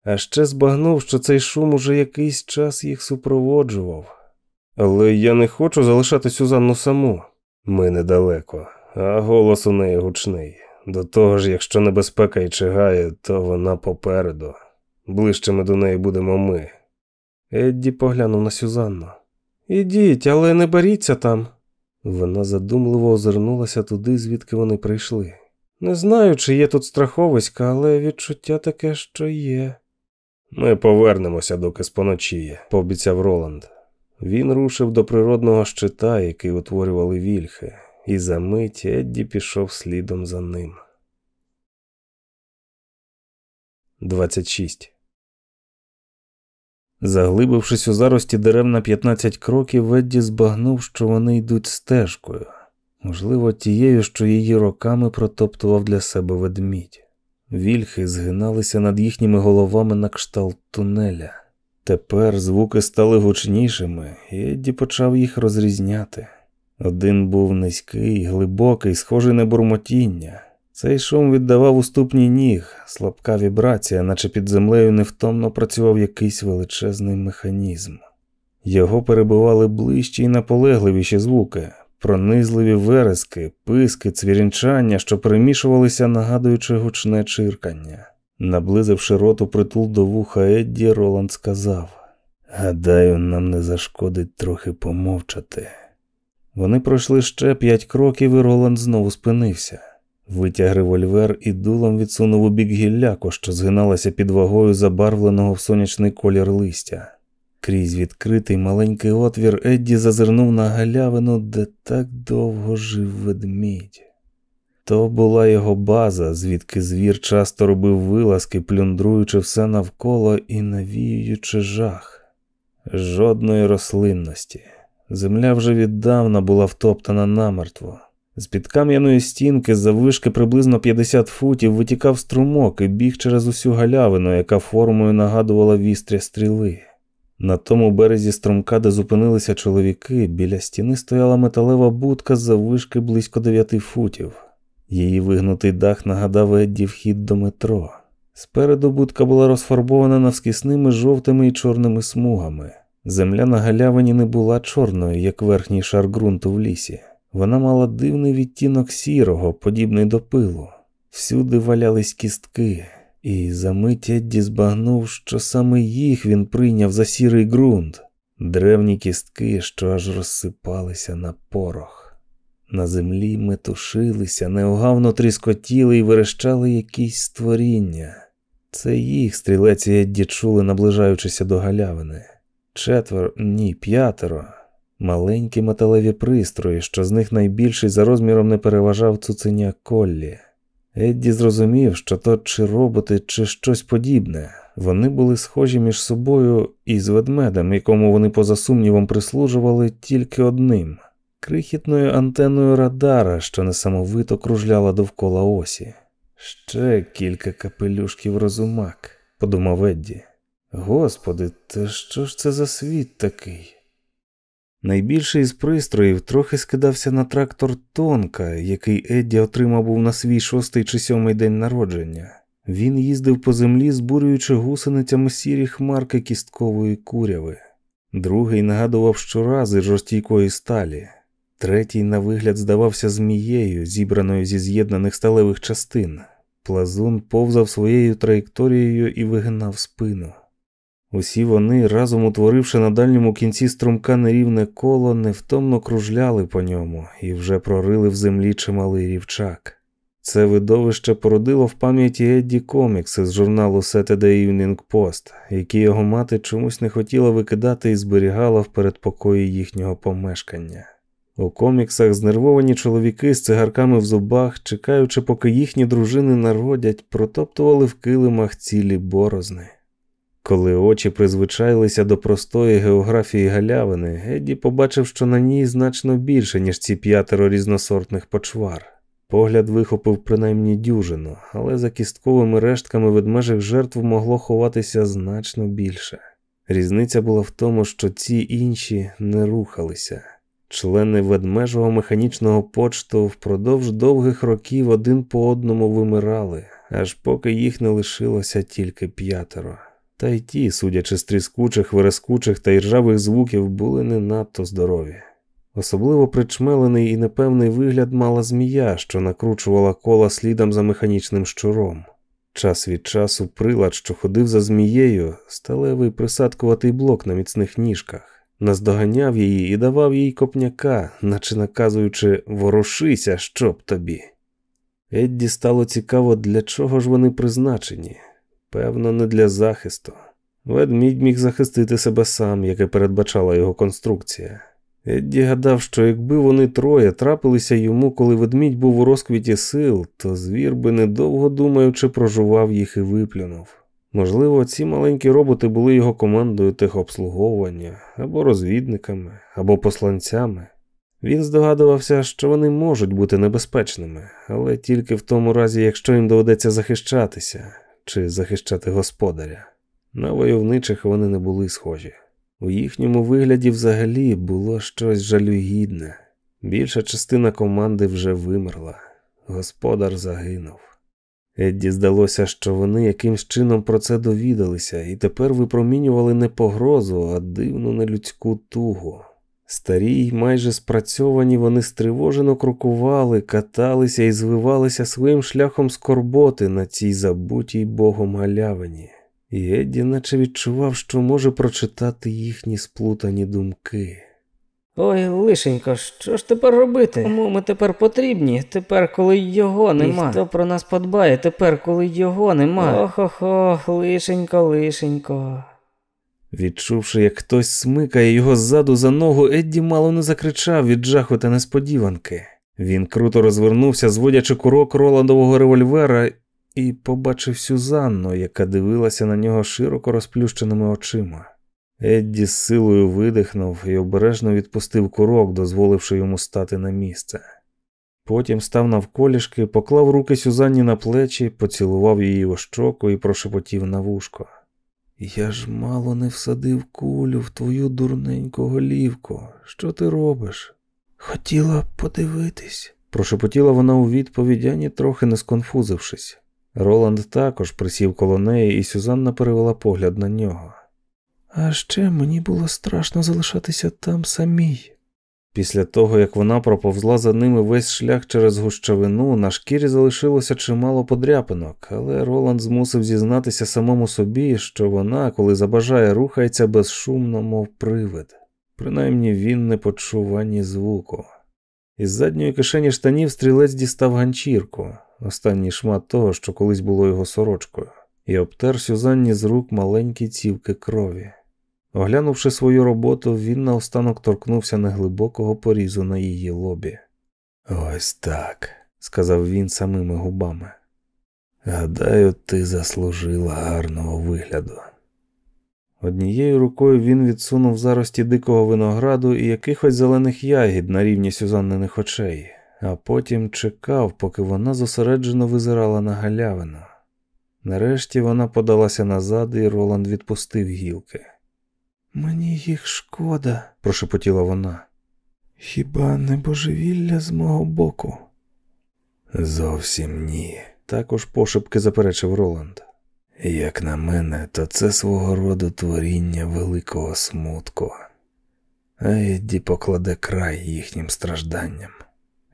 [SPEAKER 1] А ще збагнув, що цей шум уже якийсь час їх супроводжував. Але я не хочу залишати Сюзанну саму. Ми недалеко, а голос у неї гучний. До того ж, якщо небезпека і чигає, то вона попереду. Ближчими до неї будемо ми. Едді поглянув на Сюзанну. Ідіть, але не боріться там. Вона задумливо озирнулася туди, звідки вони прийшли. Не знаю, чи є тут страховиська, але відчуття таке, що є. Ми повернемося, доки споночіє, пообіцяв Роланд. Він рушив до природного щита, який утворювали вільхи, і за мить Едді пішов слідом за ним. 26. Заглибившись у зарості дерев на 15 кроків, Ведді збагнув, що вони йдуть стежкою, можливо, тією, що її роками протоптував для себе ведмідь. Вільхи згиналися над їхніми головами на кшталт тунеля. Тепер звуки стали гучнішими, і Едді почав їх розрізняти. Один був низький, глибокий, схожий на бурмотіння. Цей шум віддавав у ступні ніг, слабка вібрація, наче під землею невтомно працював якийсь величезний механізм. Його перебували ближчі й наполегливіші звуки, пронизливі верески, писки, цвірінчання, що перемішувалися, нагадуючи гучне чиркання. Наблизивши роту притул до вуха Едді, Роланд сказав Гадаю, нам не зашкодить трохи помовчати. Вони пройшли ще п'ять кроків, і Роланд знову спинився. Витяг револьвер і дулом відсунув у бік гілляку, що згиналася під вагою забарвленого в сонячний колір листя. Крізь відкритий маленький отвір Едді зазирнув на галявину, де так довго жив ведмідь. То була його база, звідки звір часто робив вилазки, плюндруючи все навколо і навіюючи жах. Жодної рослинності. Земля вже віддавна була втоптана намертво. З під кам'яної стінки заввишки приблизно 50 футів витікав струмок і біг через усю галявину, яка формою нагадувала вістря стріли. На тому березі струмка, де зупинилися чоловіки, біля стіни стояла металева будка заввишки близько 9 футів. Її вигнутий дах нагадав Едді вхід до метро. Спереду будка була розфарбована навскісними жовтими і чорними смугами. Земля на галявині не була чорною, як верхній шар ґрунту в лісі. Вона мала дивний відтінок сірого, подібний до пилу. Всюди валялись кістки, і за мить Едді збагнув, що саме їх він прийняв за сірий ґрунт, древні кістки, що аж розсипалися на порох. На землі метушилися, неогавно тріскотіли і верещали якісь створіння. Це їх стрілеці Едді чули, наближаючися до галявини. Четверо, ні, п'ятеро. Маленькі металеві пристрої, що з них найбільший за розміром не переважав цуценя Коллі. Едді зрозумів, що то чи роботи, чи щось подібне. Вони були схожі між собою і з ведмедем, якому вони поза сумнівом прислужували тільки одним крихітною антеною радара, що несамовито кружляла довкола осі. Ще кілька капелюшків розумак, подумав Едді. Господи, та що ж це за світ такий? Найбільший із пристроїв трохи скидався на трактор Тонка, який Едді отримав був на свій шостий чи сьомий день народження. Він їздив по землі, збурюючи гусеницями сірі хмарки кісткової куряви. Другий нагадував щорази жорстійкої сталі, третій, на вигляд, здавався змією, зібраною зі з'єднаних сталевих частин. Плазун повзав своєю траєкторією і вигинав спину. Усі вони, разом утворивши на дальньому кінці струмка нерівне коло, невтомно кружляли по ньому і вже прорили в землі чималий рівчак. Це видовище породило в пам'яті Едді комікси з журналу Saturday Evening Post, які його мати чомусь не хотіла викидати і зберігала в передпокої їхнього помешкання. У коміксах знервовані чоловіки з цигарками в зубах, чекаючи, поки їхні дружини народять, протоптували в килимах цілі борозни. Коли очі призвичайлися до простої географії галявини, Гедді побачив, що на ній значно більше, ніж ці п'ятеро різносортних почвар. Погляд вихопив принаймні дюжину, але за кістковими рештками ведмежих жертв могло ховатися значно більше. Різниця була в тому, що ці інші не рухалися. Члени ведмежого механічного почту впродовж довгих років один по одному вимирали, аж поки їх не лишилося тільки п'ятеро. Та й ті, судячи з тріскучих, верескучих та іржавих звуків, були не надто здорові. Особливо причмелений і непевний вигляд мала змія, що накручувала кола слідом за механічним щуром. Час від часу прилад, що ходив за змією, сталевий присадкуватий блок на міцних ніжках, наздоганяв її і давав їй копняка, наче наказуючи ворушися, щоб тобі. Едді стало цікаво, для чого ж вони призначені. Певно, не для захисту. Ведмідь міг захистити себе сам, як і передбачала його конструкція. Едді гадав, що якби вони троє трапилися йому, коли ведмідь був у розквіті сил, то звір би недовго думаючи прожував їх і виплюнув. Можливо, ці маленькі роботи були його командою техобслуговування, або розвідниками, або посланцями. Він здогадувався, що вони можуть бути небезпечними, але тільки в тому разі, якщо їм доведеться захищатися чи захищати господаря. На войовничих вони не були схожі. У їхньому вигляді взагалі було щось жалюгідне. Більша частина команди вже вимерла, господар загинув. Едді здалося, що вони якимсь чином про це довідалися і тепер випромінювали не погрозу, а дивну нелюдську тугу. Старі й майже спрацьовані вони стривожено крокували, каталися і звивалися своїм шляхом скорботи на цій забутій богом галявині. І Едді наче відчував, що може прочитати їхні сплутані думки.
[SPEAKER 3] Ой, лишенько, що ж тепер робити? Кому ми тепер потрібні? Тепер, коли його нема. І хто про нас подбає, тепер, коли його нема. Ох-ох-ох, лишенько, лишенько.
[SPEAKER 1] Відчувши, як хтось смикає його ззаду за ногу, Едді мало не закричав від жаху та несподіванки. Він круто розвернувся, зводячи курок Роландового револьвера, і побачив Сюзанну, яка дивилася на нього широко розплющеними очима. Едді з силою видихнув і обережно відпустив курок, дозволивши йому стати на місце. Потім став навколішки, поклав руки Сюзанні на плечі, поцілував її у щоку і прошепотів на вушко. Я ж мало не всадив кулю в твою дурненьку голівку. Що ти робиш? Хотіла подивитись, прошепотіла вона у відповідь, ані трохи не сконфузившись. Роланд також присів коло неї, і Сюзанна перевела погляд на нього. А ще мені було страшно залишатися там самій. Після того, як вона проповзла за ними весь шлях через гущавину, на шкірі залишилося чимало подряпинок, але Роланд змусив зізнатися самому собі, що вона, коли забажає, рухається безшумно, мов привид. Принаймні він не почув ані звуку. Із задньої кишені штанів стрілець дістав ганчірку, останній шмат того, що колись було його сорочкою, і обтер Сюзанні з рук маленькі цівки крові. Оглянувши свою роботу, він наостанок торкнувся неглибокого порізу на її лобі. Ось так, сказав він самими губами. Гадаю, ти заслужила гарного вигляду. Однією рукою він відсунув зарості дикого винограду і якихось зелених ягід на рівні Сюзанниних очей, а потім чекав, поки вона зосереджено визирала на галявину. Нарешті вона подалася назад, і Роланд відпустив гілки. Мені їх шкода, прошепотіла вона. Хіба не божевілля з мого боку? Зовсім ні, також пошепки заперечив Роланд. Як на мене, то це свого роду творіння великого смутку. А Едді покладе край їхнім стражданням.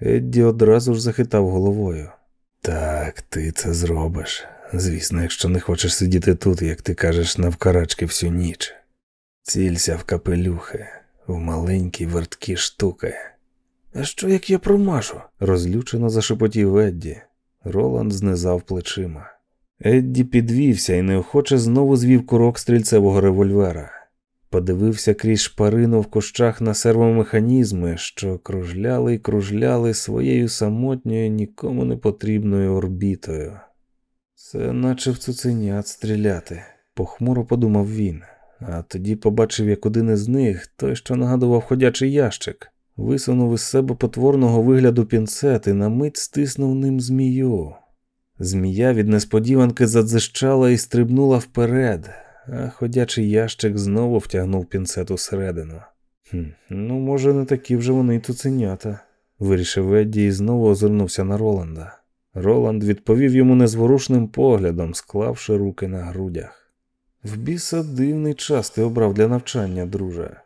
[SPEAKER 1] Едді одразу ж захитав головою. Так, ти це зробиш. Звісно, якщо не хочеш сидіти тут, як ти кажеш, навкарачки всю ніч. Цілься в капелюхи, в маленькі верткі штуки. А що як я промажу? розлючено зашепотів Едді. Роланд знизав плечима. Едді підвівся і неохоче знову звів курок стрільцевого револьвера. Подивився крізь шпарину в кущах на сервомеханізми, що кружляли й кружляли своєю самотньою, нікому не потрібною орбітою. Це наче в цуценят стріляти, похмуро подумав він, а тоді побачив, як один із них, той, що нагадував ходячий ящик, висунув із себе потворного вигляду пінцет і на мить стиснув ним змію. Змія від несподіванки задзищала і стрибнула вперед, а ходячий ящик знову втягнув пінцет усередину. «Хм, Ну, може, не такі вже вони й туценята, вирішив Едді і знову озирнувся на Роланда. Роланд відповів йому незворушним поглядом, склавши руки на грудях. В біса дивний час ти обрав для навчання, друже.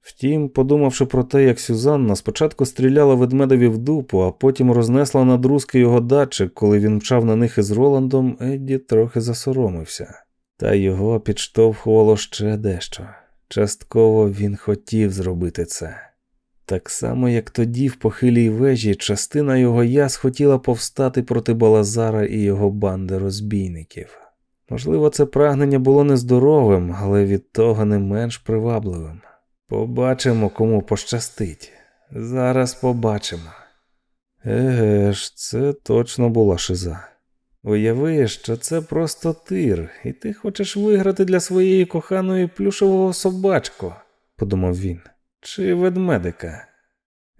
[SPEAKER 1] Втім, подумавши про те, як Сюзанна спочатку стріляла ведмедові в дупу, а потім рознесла на друзки його датчик, коли він мчав на них із Роландом, Едді трохи засоромився. Та його підштовхувало ще дещо. Частково він хотів зробити це. Так само, як тоді, в похилій вежі, частина його яс хотіла повстати проти Балазара і його банди розбійників. Можливо, це прагнення було нездоровим, але від того не менш привабливим. Побачимо, кому пощастить. Зараз побачимо. Еге ж, це точно була шиза. Уяви, що це просто тир, і ти хочеш виграти для своєї коханої плюшового собачку, подумав він, чи ведмедика.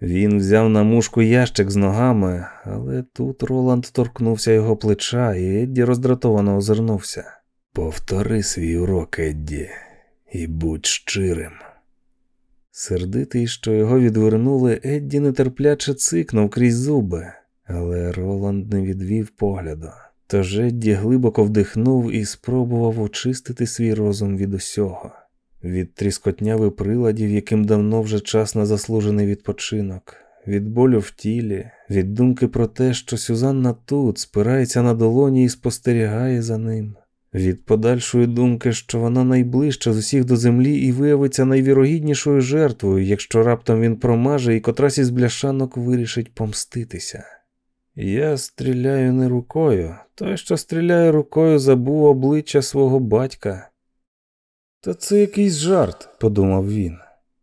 [SPEAKER 1] Він взяв на мушку ящик з ногами, але тут Роланд торкнувся його плеча, і Едді роздратовано озирнувся. Повтори свій урок, Едді, і будь щирим. Сердитий, що його відвернули, Едді нетерпляче цикнув крізь зуби, але Роланд не відвів погляду. Тож Едді глибоко вдихнув і спробував очистити свій розум від усього, від тріскотняви приладів, яким давно вже час на заслужений відпочинок, від болю в тілі, від думки про те, що Сюзанна тут спирається на долоні і спостерігає за ним, від подальшої думки, що вона найближча з усіх до землі і виявиться найвірогіднішою жертвою, якщо раптом він промаже і котрась із бляшанок вирішить помститися. Я стріляю не рукою, той, що стріляє рукою, забув обличчя свого батька. Та це якийсь жарт, подумав він.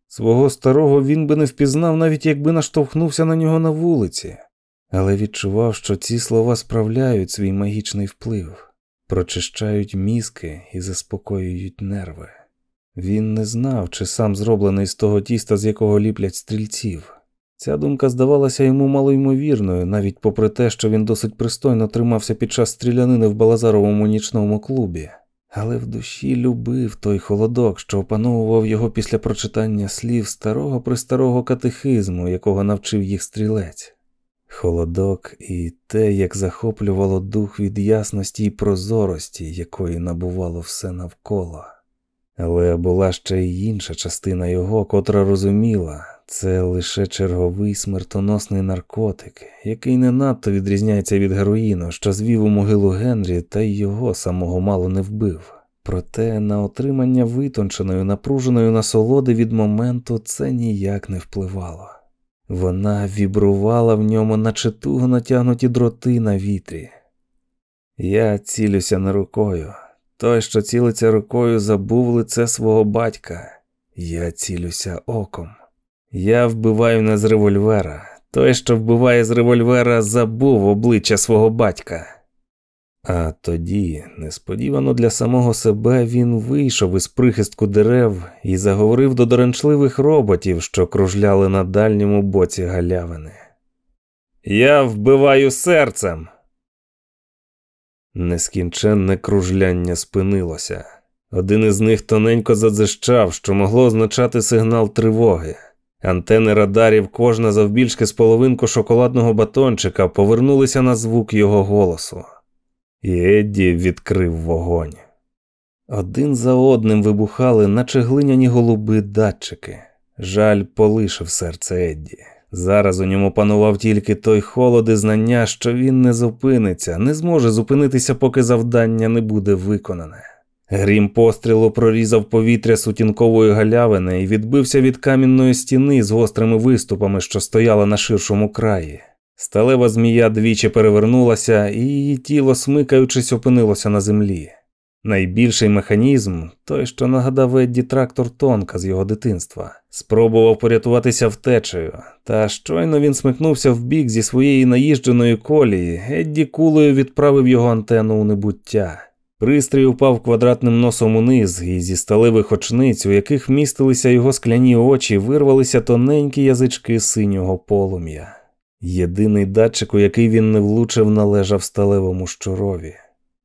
[SPEAKER 1] Свого старого він би не впізнав, навіть якби наштовхнувся на нього на вулиці, але відчував, що ці слова справляють свій магічний вплив, прочищають мізки і заспокоюють нерви. Він не знав, чи сам зроблений з того тіста, з якого ліплять стрільців. Ця думка здавалася йому малоймовірною, навіть попри те, що він досить пристойно тримався під час стрілянини в Балазаровому нічному клубі, але в душі любив той холодок, що опановував його після прочитання слів старого пристарого катехизму, якого навчив їх стрілець. Холодок і те, як захоплювало дух від ясності і прозорості, якої набувало все навколо. Але була ще й інша частина його, котра розуміла. Це лише черговий смертоносний наркотик, який не надто відрізняється від героїну, що звів у могилу Генрі та й його самого мало не вбив. Проте на отримання витонченої, напруженої насолоди від моменту це ніяк не впливало. Вона вібрувала в ньому, наче туго натягнуті дроти на вітрі. Я цілюся не рукою. Той, що цілиться рукою, забув лице свого батька. Я цілюся оком. Я вбиваю не з револьвера. Той, що вбиває з револьвера, забув обличчя свого батька. А тоді, несподівано для самого себе, він вийшов із прихистку дерев і заговорив до доранчливих роботів, що кружляли на дальньому боці галявини. Я вбиваю серцем. Нескінченне кружляння спинилося. Один із них тоненько задзищав, що могло означати сигнал тривоги. Антени радарів, кожна завбільшки з половинку шоколадного батончика, повернулися на звук його голосу. І Едді відкрив вогонь. Один за одним вибухали, наче глиняні голуби датчики. Жаль полишив серце Едді. Зараз у ньому панував тільки той холод і знання, що він не зупиниться, не зможе зупинитися, поки завдання не буде виконане. Грім пострілу прорізав повітря сутінкової галявини і відбився від камінної стіни з гострими виступами, що стояла на ширшому краї. Сталева змія двічі перевернулася, і її тіло, смикаючись, опинилося на землі. Найбільший механізм, той, що нагадав Едді трактор Тонка з його дитинства, спробував порятуватися втечею, та щойно він смикнувся в бік зі своєї наїждженої колії, Едді кулею відправив його антенну у небуття. Пристрій упав квадратним носом униз, і зі сталевих очниць, у яких містилися його скляні очі, вирвалися тоненькі язички синього полум'я. Єдиний датчик, у який він не влучив, належав сталевому щурові.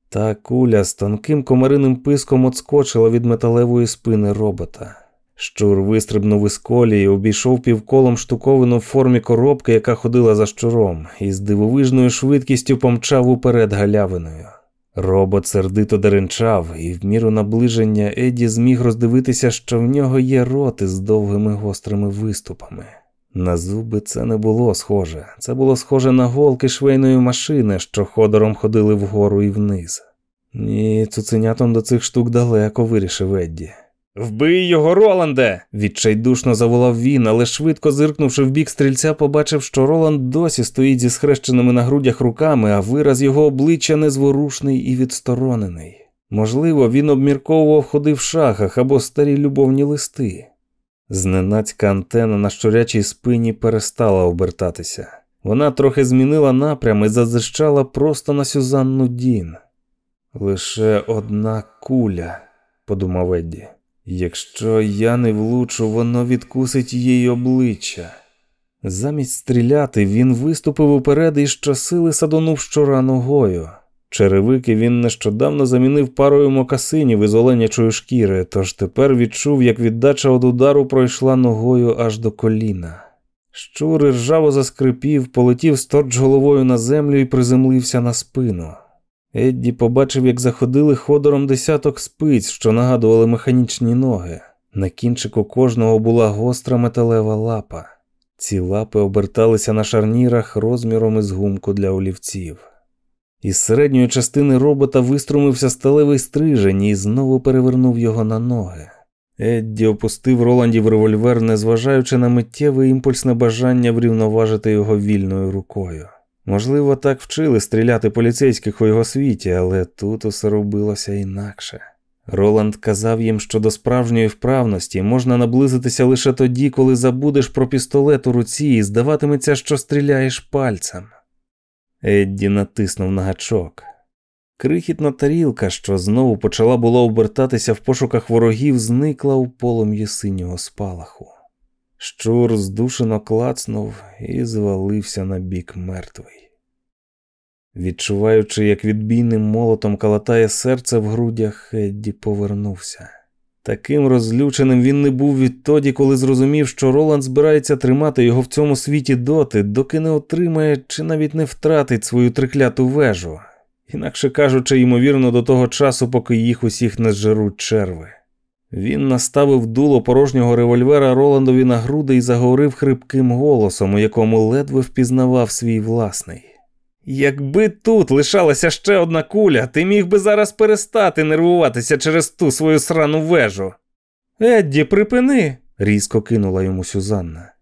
[SPEAKER 1] Та куля з тонким комариним писком отскочила від металевої спини робота. Щур вистрибнув із колії, обійшов півколом штуковину в формі коробки, яка ходила за щуром, і з дивовижною швидкістю помчав уперед галявиною. Робот сердито деренчав, і в міру наближення Еді зміг роздивитися, що в нього є роти з довгими гострими виступами. На зуби це не було схоже, це було схоже на голки швейної машини, що ходором ходили вгору і вниз. Ні, цуценятом до цих штук далеко вирішив Едді. Вбий його, Роланде! відчайдушно заволав він, але швидко зиркнувши в бік стрільця, побачив, що Роланд досі стоїть зі схрещеними на грудях руками, а вираз його обличчя незворушний і відсторонений. Можливо, він обмірковував ходи в шахах або старі любовні листи. Зненацька антена на щурячій спині перестала обертатися. Вона трохи змінила напрям і зазищала просто на Сюзанну Дін. Лише одна куля, подумав Едді. Якщо я не влучу, воно відкусить її обличчя. Замість стріляти, він виступив уперед і щосили садонув щора ногою. Черевики він нещодавно замінив парою мокасинів із оленячої шкіри, тож тепер відчув, як віддача від удару пройшла ногою аж до коліна. Щур ржаво заскрипів, полетів сторч головою на землю і приземлився на спину. Едді побачив, як заходили ходором десяток спиць, що нагадували механічні ноги. На кінчику кожного була гостра металева лапа. Ці лапи оберталися на шарнірах розміром із гумку для олівців. Із середньої частини робота виструмився сталевий стрижень і знову перевернув його на ноги. Едді опустив Роландів револьвер, незважаючи на миттєве імпульсне бажання врівноважити його вільною рукою. Можливо, так вчили стріляти поліцейських у його світі, але тут усе робилося інакше. Роланд казав їм, що до справжньої вправності можна наблизитися лише тоді, коли забудеш про пістолет у руці і здаватиметься, що стріляєш пальцем. Едді натиснув на гачок. Крихітна тарілка, що знову почала було обертатися в пошуках ворогів, зникла у полум'ї синього спалаху. Щур здушено клацнув і звалився на бік мертвий. Відчуваючи, як відбійним молотом калатає серце в грудях, Едді повернувся. Таким розлюченим він не був відтоді, коли зрозумів, що Роланд збирається тримати його в цьому світі доти, доки не отримає чи навіть не втратить свою трикляту вежу, інакше кажучи, ймовірно, до того часу, поки їх усіх не зжеруть черви. Він наставив дуло порожнього револьвера Роландові на груди і заговорив хрипким голосом, у якому ледве впізнавав свій власний. Якби тут лишалася ще одна куля, ти міг би зараз перестати нервуватися через ту свою срану вежу. Едді, припини, різко кинула йому Сюзанна.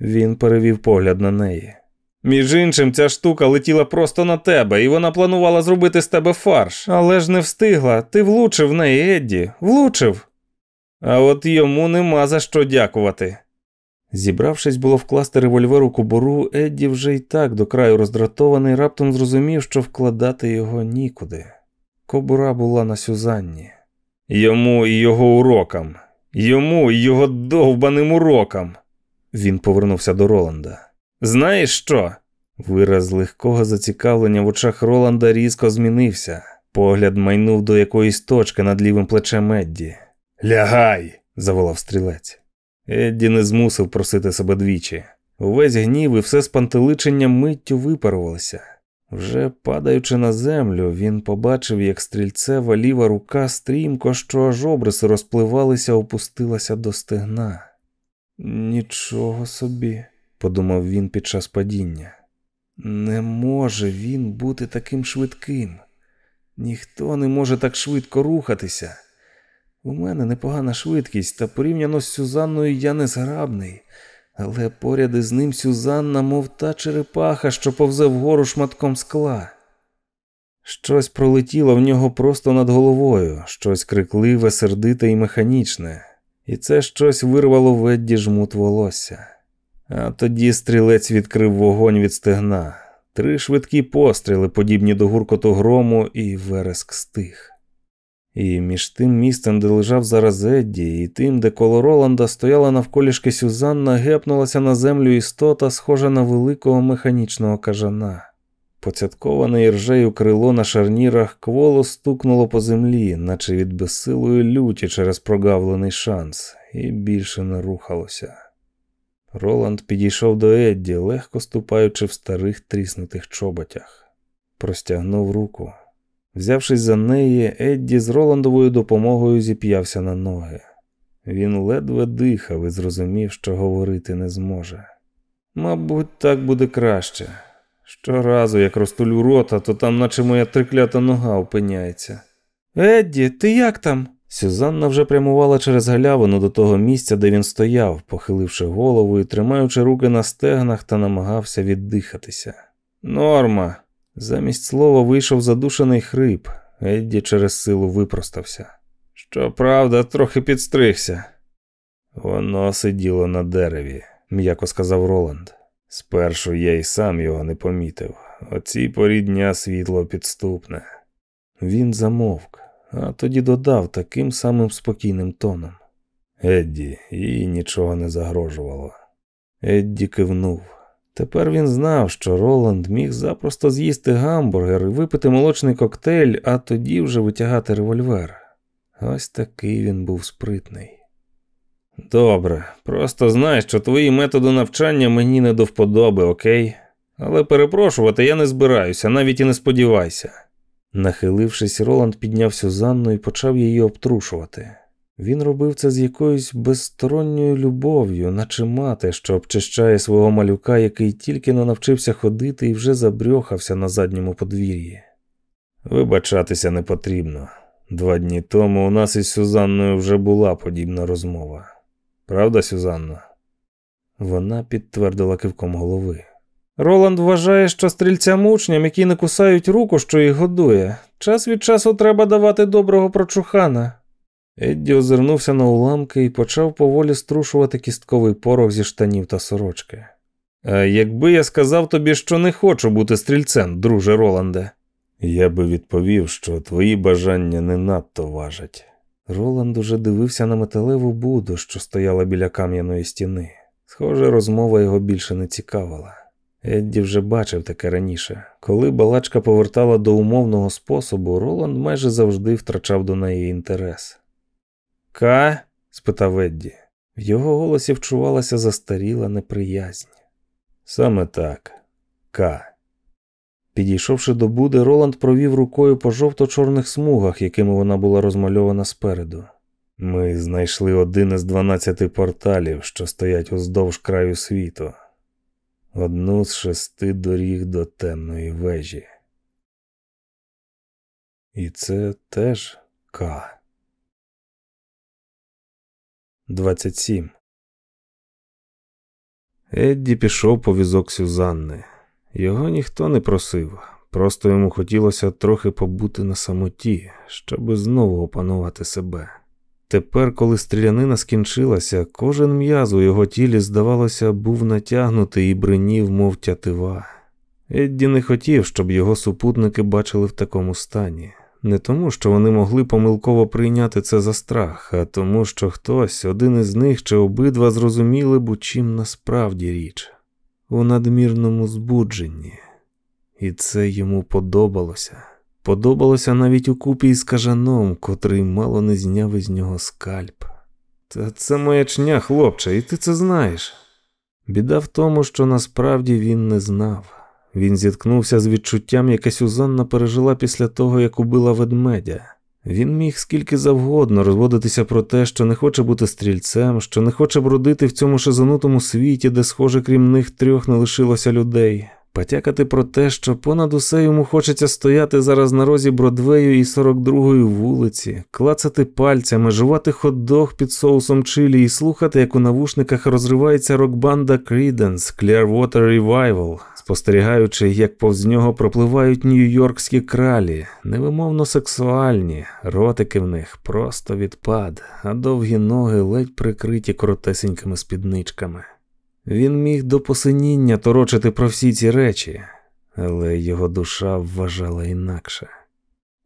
[SPEAKER 1] Він перевів погляд на неї. Між іншим, ця штука летіла просто на тебе, і вона планувала зробити з тебе фарш, але ж не встигла. Ти влучив в неї, Едді, влучив. А от йому нема за що дякувати. Зібравшись було вкласти револьвер у кобуру, Едді вже й так до краю роздратований, раптом зрозумів, що вкладати його нікуди. Кобура була на Сюзанні. Йому і його урокам, йому і його довбаним урокам. Він повернувся до Роланда. Знаєш що? Вираз легкого зацікавлення в очах Роланда різко змінився. Погляд майнув до якоїсь точки над лівим плечем Едді. Лягай, заволав стрілець. Едді не змусив просити себе двічі. Увесь гнів і все спантеличення миттю випарувалося. Вже падаючи на землю, він побачив, як стрільцева ліва рука стрімко, що аж обриси розпливалися, опустилася до стегна. Нічого собі, подумав він під час падіння. Не може він бути таким швидким. Ніхто не може так швидко рухатися. У мене непогана швидкість, та порівняно з Сюзанною я не зграбний, але поряд із ним Сюзанна, мов та черепаха, що повзе вгору шматком скла. Щось пролетіло в нього просто над головою, щось крикливе, сердите і механічне, і це щось вирвало в Едді жмут волосся. А тоді стрілець відкрив вогонь від стегна. Три швидкі постріли, подібні до гуркоту грому, і вереск стих. І між тим місцем, де лежав зараз Едді, і тим, де коло Роланда стояла навколішки Сюзанна, гепнулася на землю істота, схожа на великого механічного кажана. Поцятковане іржею крило на шарнірах кволо стукнуло по землі, наче від безсилої люті через прогавлений шанс, і більше не рухалося. Роланд підійшов до Едді, легко ступаючи в старих тріснутих чоботях, простягнув руку. Взявшись за неї, Едді з Роландовою допомогою зіп'явся на ноги. Він ледве дихав і зрозумів, що говорити не зможе. Мабуть, так буде краще. Щоразу, як розтулю рота, то там, наче моя триклята нога опиняється. Едді, ти як там? Сюзанна вже прямувала через галявину до того місця, де він стояв, похиливши голову і тримаючи руки на стегнах та намагався віддихатися. Норма. Замість слова вийшов задушений хрип. Едді через силу випростався. Щоправда, трохи підстригся. Воно сиділо на дереві, м'яко сказав Роланд. Спершу я й сам його не помітив. О цій порі дня світло підступне. Він замовк, а тоді додав таким самим спокійним тоном. Едді, їй нічого не загрожувало. Едді кивнув. Тепер він знав, що Роланд міг запросто з'їсти гамбургер і випити молочний коктейль, а тоді вже витягати револьвер. Ось такий він був спритний. Добре, просто знай, що твої методи навчання мені не до вподоби, окей? Але перепрошувати я не збираюся, навіть і не сподівайся. Нахилившись, Роланд підняв Сюзанну і почав її обтрушувати. Він робив це з якоюсь безсторонньою любов'ю, наче мати, що обчищає свого малюка, який тільки не навчився ходити і вже забрьохався на задньому подвір'ї. Вибачатися не потрібно. Два дні тому у нас із Сюзанною вже була подібна розмова. Правда, Сюзанно? Вона підтвердила кивком голови. Роланд вважає, що стрільцям учням, які не кусають руку, що їх годує, час від часу треба давати доброго прочухана. Едді озирнувся на уламки і почав поволі струшувати кістковий порох зі штанів та сорочки. А якби я сказав тобі, що не хочу бути стрільцем, друже Роланде, я би відповів, що твої бажання не надто важать. Роланд уже дивився на металеву буду, що стояла біля кам'яної стіни. Схоже, розмова його більше не цікавила. Едді вже бачив таке раніше. Коли балачка повертала до умовного способу, Роланд майже завжди втрачав до неї інтерес. Ка? спитав Едді. В його голосі вчувалася застаріла неприязнь. Саме так, Ка. Підійшовши до буди, Роланд провів рукою по жовто-чорних смугах, якими вона була розмальована спереду. Ми знайшли один із дванадцяти порталів, що стоять уздовж краю світу, одну з шести доріг до темної вежі. І це теж К. 27. Едді пішов по візок Сюзанни. Його ніхто не просив, просто йому хотілося трохи побути на самоті, щоб знову опанувати себе. Тепер, коли стрілянина скінчилася, кожен м'яз у його тілі, здавалося, був натягнутий і бринів, мов тятива. Едді не хотів, щоб його супутники бачили в такому стані. Не тому, що вони могли помилково прийняти це за страх, а тому, що хтось, один із них чи обидва зрозуміли б, у чим насправді річ у надмірному збудженні, і це йому подобалося. Подобалося навіть у купі із кажаном, котрий мало не зняв із нього скальп. Та це маячня, хлопче, і ти це знаєш. Біда в тому, що насправді він не знав. Він зіткнувся з відчуттям, яке Сюзанна пережила після того, як убила ведмедя. Він міг скільки завгодно розводитися про те, що не хоче бути стрільцем, що не хоче бродити в цьому шизанутому світі, де, схоже, крім них трьох не лишилося людей. Потякати про те, що понад усе йому хочеться стояти зараз на розі Бродвею і 42-ї вулиці, клацати пальцями, жувати хот-дог під соусом чилі і слухати, як у навушниках розривається рок-банда Creedence Clearwater Revival, спостерігаючи, як повз нього пропливають нью-йоркські кралі, невимовно сексуальні, ротики в них просто відпад, а довгі ноги ледь прикриті коротесенькими спідничками. Він міг до посиніння торочити про всі ці речі, але його душа вважала інакше.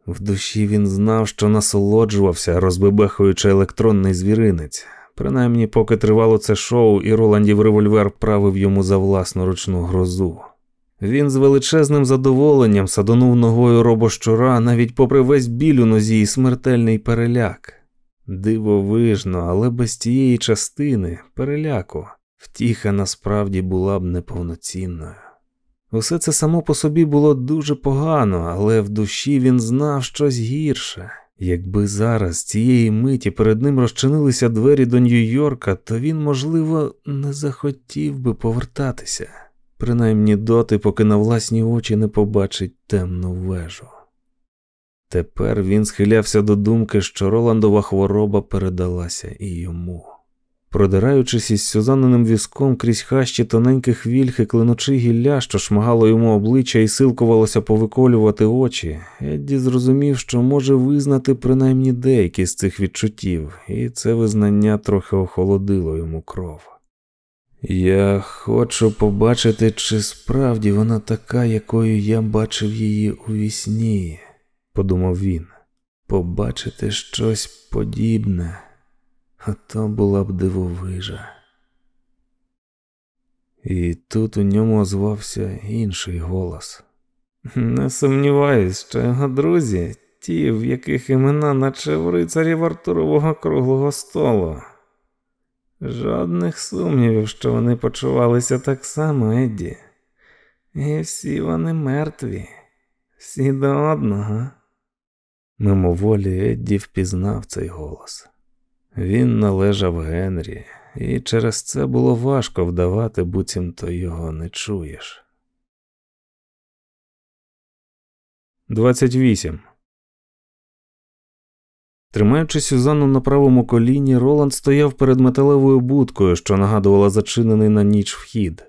[SPEAKER 1] В душі він знав, що насолоджувався, розбебехуючи електронний звіринець, принаймні поки тривало це шоу, і Роландів револьвер правив йому за власну ручну грозу. Він з величезним задоволенням садонув ногою робощура, навіть попри весь біль у нозі і смертельний переляк. Дивовижно, але без тієї частини переляку. Втіха насправді була б неповноцінною. Усе це само по собі було дуже погано, але в душі він знав щось гірше. Якби зараз цієї миті перед ним розчинилися двері до Нью-Йорка, то він, можливо, не захотів би повертатися, принаймні доти, поки на власні очі не побачить темну вежу. Тепер він схилявся до думки, що Роландова хвороба передалася і йому. Продираючись із Сюзаниним візком крізь хащі тоненьких вільх і клиночі гілля, що шмагало йому обличчя і силкувалося повиколювати очі, Едді зрозумів, що може визнати принаймні деякі з цих відчуттів, і це визнання трохи охолодило йому кров. Я хочу побачити, чи справді вона така, якою я бачив її у вісні, подумав він, побачити щось подібне. А то була б дивовижа. І тут у ньому озвався інший голос. Не сумніваюсь, що його друзі, ті, в яких імена наче в рицарів Артурового круглого столу. Жодних сумнівів, що вони почувалися так само, Едді. І всі вони мертві, всі до одного. Мимоволі Едді впізнав цей голос. Він належав Генрі, і через це було важко вдавати, буцімто його не чуєш. 28. Тримаючи Сюзанну на правому коліні, Роланд стояв перед металевою будкою, що нагадувала зачинений на ніч вхід.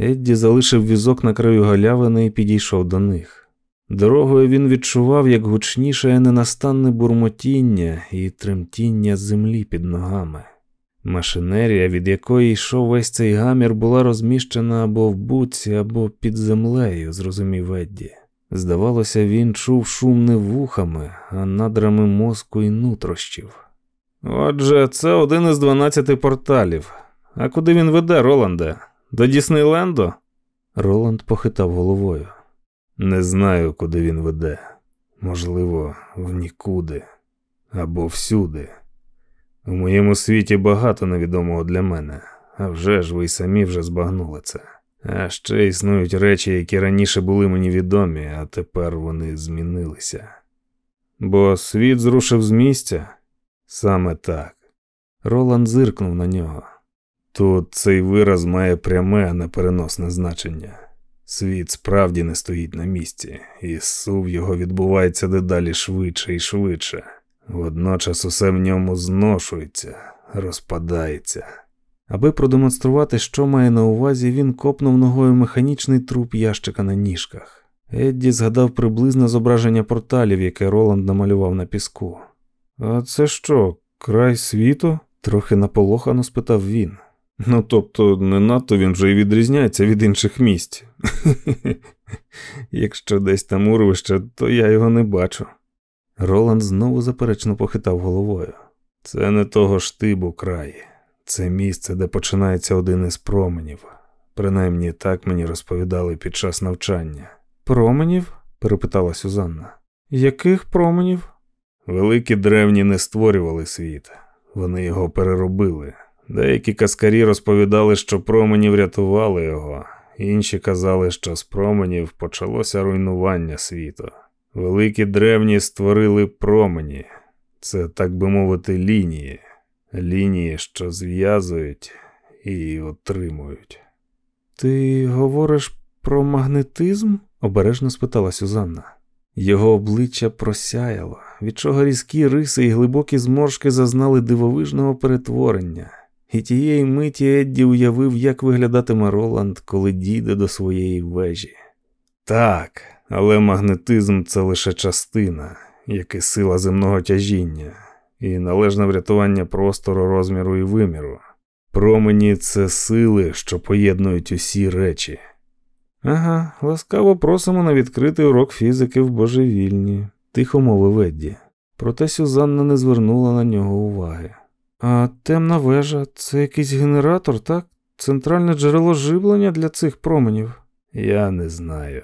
[SPEAKER 1] Едді залишив візок на краю галявини і підійшов до них. Дорогою він відчував, як гучніше ненастанне бурмотіння і тремтіння землі під ногами. Машинерія, від якої йшов весь цей гамір, була розміщена або в буці, або під землею, зрозумів Едді. Здавалося, він чув шум не вухами, а надрами мозку і нутрощів. Отже, це один із дванадцяти порталів. А куди він веде, Роланде? До Діснейленду? Роланд похитав головою. Не знаю, куди він веде. Можливо, в нікуди або всюди. У моєму світі багато невідомого для мене, а вже ж ви й самі вже збагнули це. А ще існують речі, які раніше були мені відомі, а тепер вони змінилися. Бо світ зрушив з місця саме так. Роланд зиркнув на нього. Тут цей вираз має пряме, а не переносне значення. Світ справді не стоїть на місці, і сув його відбувається дедалі швидше і швидше. Водночас усе в ньому зношується, розпадається. Аби продемонструвати, що має на увазі, він копнув ногою механічний труп ящика на ніжках. Едді згадав приблизне зображення порталів, яке Роланд намалював на піску. А це що, край світу? трохи наполохано спитав він. Ну, тобто, не надто він вже й відрізняється від інших місць. Якщо десь там урвище, то я його не бачу. Роланд знову заперечно похитав головою. Це не того ж тибу край, це місце, де починається один із променів. Принаймні так мені розповідали під час навчання. Променів? перепитала Сюзанна. Яких променів? Великі древні не створювали світ, вони його переробили. Деякі каскарі розповідали, що промені врятували його, інші казали, що з променів почалося руйнування світу. Великі древні створили промені, це, так би мовити, лінії, лінії, що зв'язують і отримують. Ти говориш про магнетизм? обережно спитала Сюзанна. Його обличчя просяяло, від чого різкі риси і глибокі зморшки зазнали дивовижного перетворення. І тієї миті Едді уявив, як виглядатиме Роланд, коли дійде до своєї вежі. Так, але магнетизм це лише частина, як і сила земного тяжіння, і належне врятування простору, розміру і виміру. Промені це сили, що поєднують усі речі. Ага, ласкаво просимо на відкритий урок фізики в божевільні, тихо мовив Едді. Проте Сюзанна не звернула на нього уваги. А темна вежа це якийсь генератор, так? Центральне джерело живлення для цих променів? Я не знаю.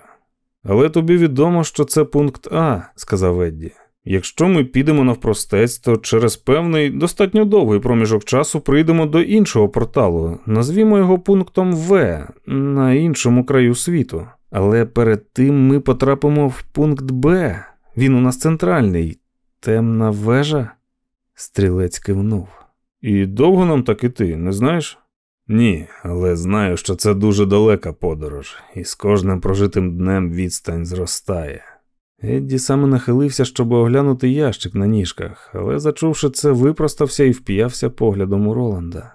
[SPEAKER 1] Але тобі відомо, що це пункт А, сказав Едді. Якщо ми підемо навпростець, то через певний достатньо довгий проміжок часу прийдемо до іншого порталу, назвімо його пунктом В на іншому краю світу. Але перед тим ми потрапимо в пункт Б. Він у нас центральний. Темна вежа? Стрілець кивнув. І довго нам так іти, не знаєш? Ні, але знаю, що це дуже далека подорож, і з кожним прожитим днем відстань зростає. Едді саме нахилився, щоб оглянути ящик на ніжках, але, зачувши це, випростався і вп'явся поглядом у Роланда.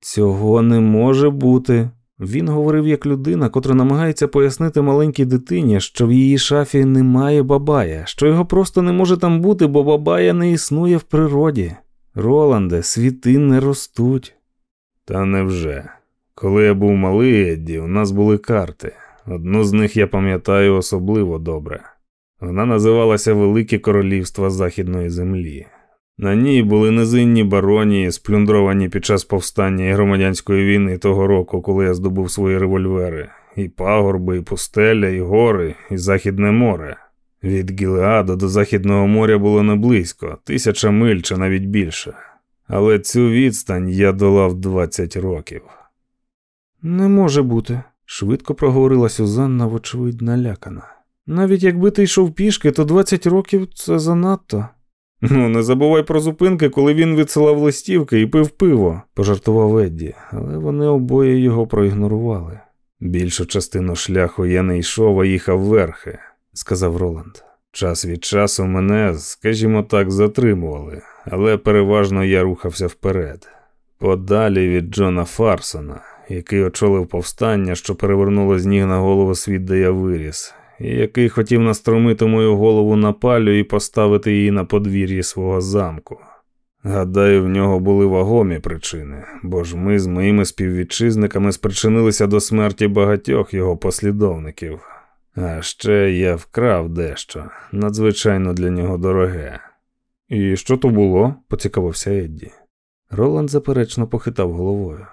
[SPEAKER 1] Цього не може бути. Він говорив як людина, котра намагається пояснити маленькій дитині, що в її шафі немає бабая, що його просто не може там бути, бо бабая не існує в природі. Роланде, світи не ростуть. Та невже? Коли я був малий Едді, у нас були карти. Одну з них я пам'ятаю особливо добре. Вона називалася Велике Королівство Західної Землі. На ній були низинні баронії, сплюндровані під час повстання і громадянської війни того року, коли я здобув свої револьвери, і пагорби, і пустеля, і гори, і Західне море. Від Гілеаду до Західного моря було не близько, тисяча миль чи навіть більше. Але цю відстань я долав 20 років. Не може бути, швидко проговорила Сюзанна, вочевидь, налякана. Навіть якби ти йшов пішки, то 20 років це занадто. Ну, не забувай про зупинки, коли він відсилав листівки і пив пиво, пожартував Едді, але вони обоє його проігнорували. Більшу частину шляху я не йшов, а їхав верхи, сказав Роланд. Час від часу мене, скажімо так, затримували, але переважно я рухався вперед, подалі від Джона Фарсона, який очолив повстання, що перевернуло з ніг на голову світ, де я виріс, який хотів настромити мою голову на палю і поставити її на подвір'ї свого замку. Гадаю, в нього були вагомі причини, бо ж ми з моїми співвітчизниками спричинилися до смерті багатьох його послідовників. А ще я вкрав дещо надзвичайно для нього дороге. І що то було? поцікавився Едді. Роланд заперечно похитав головою.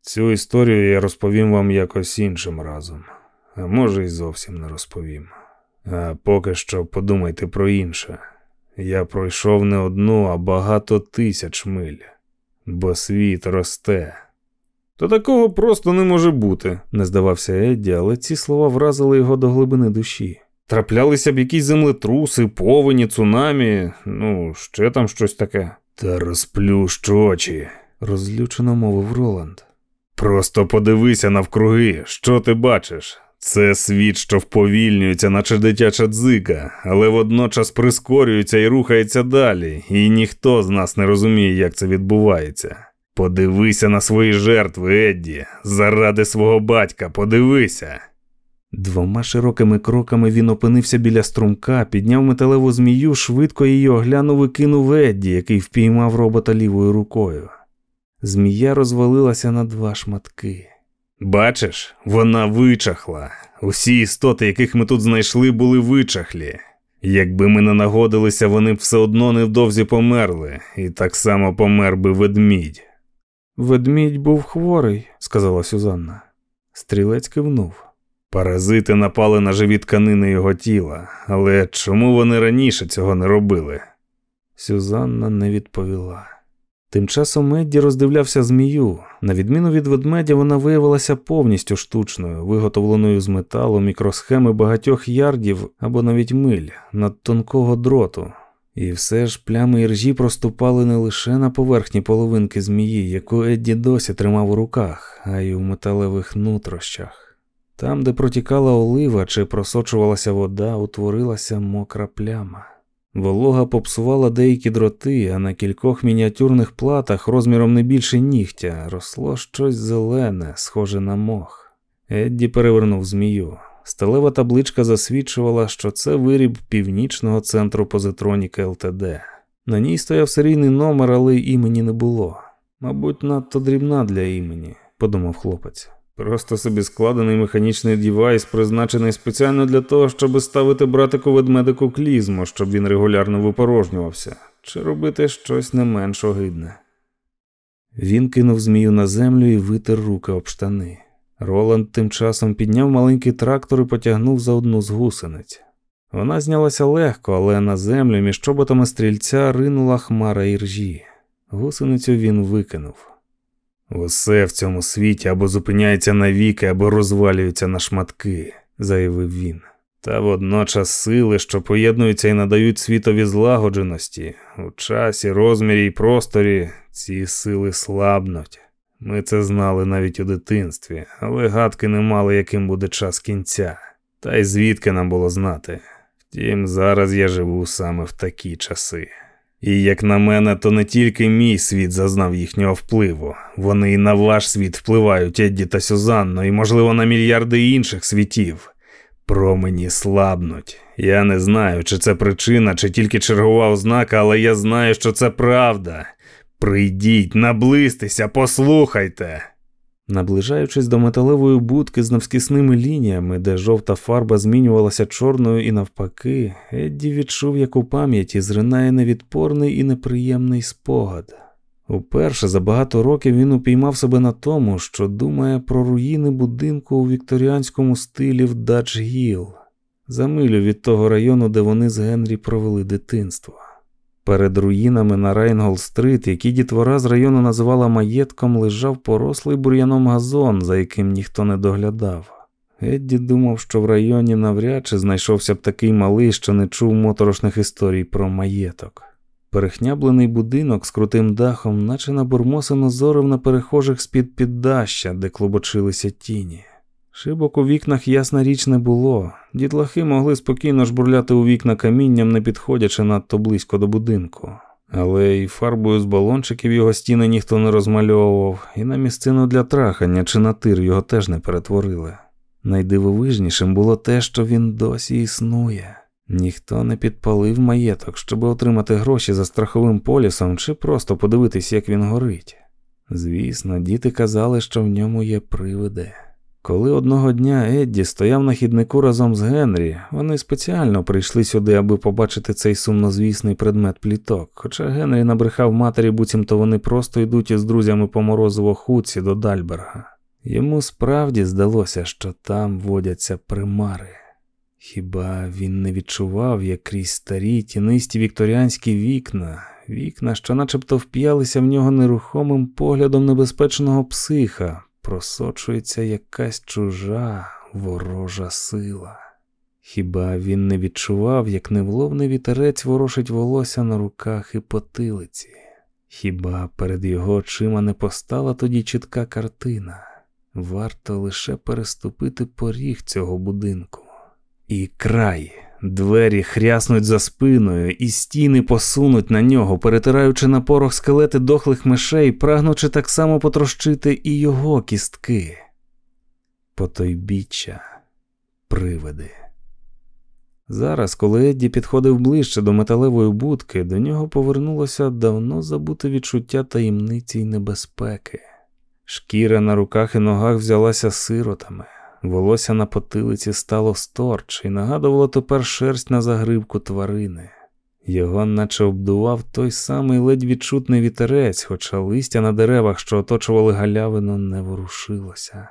[SPEAKER 1] Цю історію я розповім вам якось іншим разом а може, й зовсім не розповім. А поки що подумайте про інше. Я пройшов не одну, а багато тисяч миль, бо світ росте. Та такого просто не може бути, не здавався Едді, але ці слова вразили його до глибини душі. Траплялися б якісь землетруси, повені, цунамі, ну, ще там щось таке. Та розплющ очі, розлючено мовив Роланд. Просто подивися навкруги, що ти бачиш. Це світ, що вповільнюється, наче дитяча дзика, але водночас прискорюється і рухається далі, і ніхто з нас не розуміє, як це відбувається. Подивися на свої жертви, Едді, заради свого батька, подивися. Двома широкими кроками він опинився біля струмка, підняв металеву змію, швидко її оглянув і кинув Едді, який впіймав робота лівою рукою. Змія розвалилася на два шматки. Бачиш, вона вичахла. Усі істоти, яких ми тут знайшли, були вичахлі. Якби ми не нагодилися, вони б все одно невдовзі померли, і так само помер би ведмідь. Ведмідь був хворий, сказала Сюзанна. Стрілець кивнув. Паразити напали на живі тканини його тіла, але чому вони раніше цього не робили? Сюзанна не відповіла. Тим часом Медді роздивлявся змію. На відміну від ведмедя, вона виявилася повністю штучною, виготовленою з металу мікросхеми багатьох ярдів або навіть миль над тонкого дроту. І все ж плями іржі проступали не лише на поверхні половинки змії, яку Едді досі тримав у руках, а й у металевих нутрощах. Там, де протікала олива чи просочувалася вода, утворилася мокра пляма. Волога попсувала деякі дроти, а на кількох мініатюрних платах розміром не більше нігтя росло щось зелене, схоже на мох. Едді перевернув змію. Сталева табличка засвідчувала, що це виріб північного центру позитроніки ЛТД. На ній стояв серійний номер, але імені не було. Мабуть, надто дрібна для імені, подумав хлопець. Просто собі складений механічний дівайс, призначений спеціально для того, щоб ставити братику ведмедику клізму, щоб він регулярно випорожнювався, чи робити щось не менш огидне. Він кинув змію на землю і витер руки об штани. Роланд тим часом підняв маленький трактор і потягнув за одну з гусениць. Вона знялася легко, але на землю між чоботами стрільця ринула хмара іржі. Гусеницю він викинув. Усе в цьому світі або зупиняється навіки, або розвалюється на шматки, заявив він. Та водночас сили, що поєднуються і надають світові злагодженості, у часі, розмірі і просторі ці сили слабнуть. Ми це знали навіть у дитинстві, але гадки не мали, яким буде час кінця. Та й звідки нам було знати. Втім, зараз я живу саме в такі часи. І як на мене, то не тільки мій світ зазнав їхнього впливу, вони і на ваш світ впливають Едді та Сюзанно, і, можливо, на мільярди інших світів. Промені слабнуть. Я не знаю, чи це причина, чи тільки чергова ознака, але я знаю, що це правда. Прийдіть, наблизьтеся, послухайте. Наближаючись до металевої будки з навскісними лініями, де жовта фарба змінювалася чорною і навпаки, Едді відчув, як у пам'яті зринає невідпорний і неприємний спогад. Уперше за багато років він упіймав себе на тому, що думає про руїни будинку у вікторіанському стилі в Дач-Гіл, за милю від того району, де вони з Генрі провели дитинство. Перед руїнами на Рейнгол-стрит, які дітвора з району називала маєтком, лежав порослий бур'яном газон, за яким ніхто не доглядав. Едді думав, що в районі навряд чи знайшовся б такий малий, що не чув моторошних історій про маєток. Перехняблений будинок з крутим дахом, наче набурмосено зорив на перехожих з-під піддаща, де клубочилися тіні. Шибок у вікнах ясна річ не було. Дітлахи могли спокійно жбурляти у вікна камінням, не підходячи надто близько до будинку. Але і фарбою з балончиків його стіни ніхто не розмальовував, і на місцину для трахання чи на тир його теж не перетворили. Найдивовижнішим було те, що він досі існує. Ніхто не підпалив маєток, щоб отримати гроші за страховим полісом чи просто подивитись, як він горить. Звісно, діти казали, що в ньому є привиди. Коли одного дня Едді стояв на хіднику разом з Генрі, вони спеціально прийшли сюди, аби побачити цей сумнозвісний предмет пліток. Хоча Генрі набрехав матері, буцімто вони просто йдуть із друзями по морозово хуці до Дальберга. Йому справді здалося, що там водяться примари. Хіба він не відчував, як крізь старі тінисті вікторіанські вікна, вікна, що начебто вп'ялися в нього нерухомим поглядом небезпечного психа, просочується якась чужа ворожа сила. Хіба він не відчував, як невловний вітерець ворошить волосся на руках і потилиці? Хіба перед його очима не постала тоді чітка картина? Варто лише переступити поріг цього будинку. І край, двері хряснуть за спиною, і стіни посунуть на нього, перетираючи на порох скелети дохлих мишей, прагнучи так само потрощити і його кістки. Потойбіччя, привиди. Зараз, коли Едді підходив ближче до металевої будки, до нього повернулося давно забуте відчуття таємниці й небезпеки. Шкіра на руках і ногах взялася сиротами. Волосся на потилиці стало сторч і нагадувало тепер шерсть на загривку тварини. Його наче обдував той самий ледь відчутний вітерець, хоча листя на деревах, що оточували галявину, не ворушилося.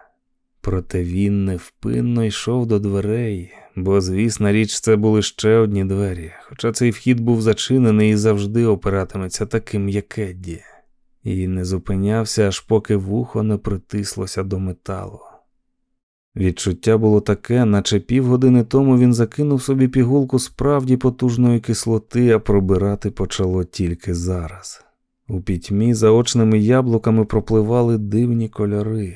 [SPEAKER 1] Проте він невпинно йшов до дверей, бо, звісна річ, це були ще одні двері, хоча цей вхід був зачинений і завжди опиратиметься таким, як Едді. і не зупинявся, аж поки вухо не притислося до металу. Відчуття було таке, наче півгодини тому він закинув собі пігулку справді потужної кислоти, а пробирати почало тільки зараз. У пітьмі за очними яблуками пропливали дивні кольори.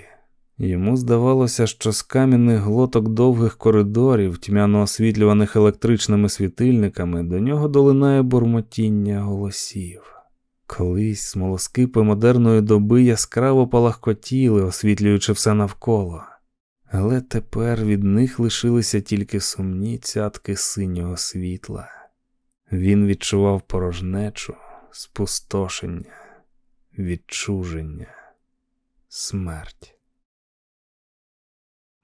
[SPEAKER 1] Йому здавалося, що з кам'яних глоток довгих коридорів, тьмяно освітлюваних електричними світильниками, до нього долинає бурмотіння голосів. Колись смолоскипи модерної доби яскраво палахкотіли, освітлюючи все навколо але тепер від них лишилися тільки сумні цятки синього світла. Він відчував порожнечу, спустошення, відчуження, смерть.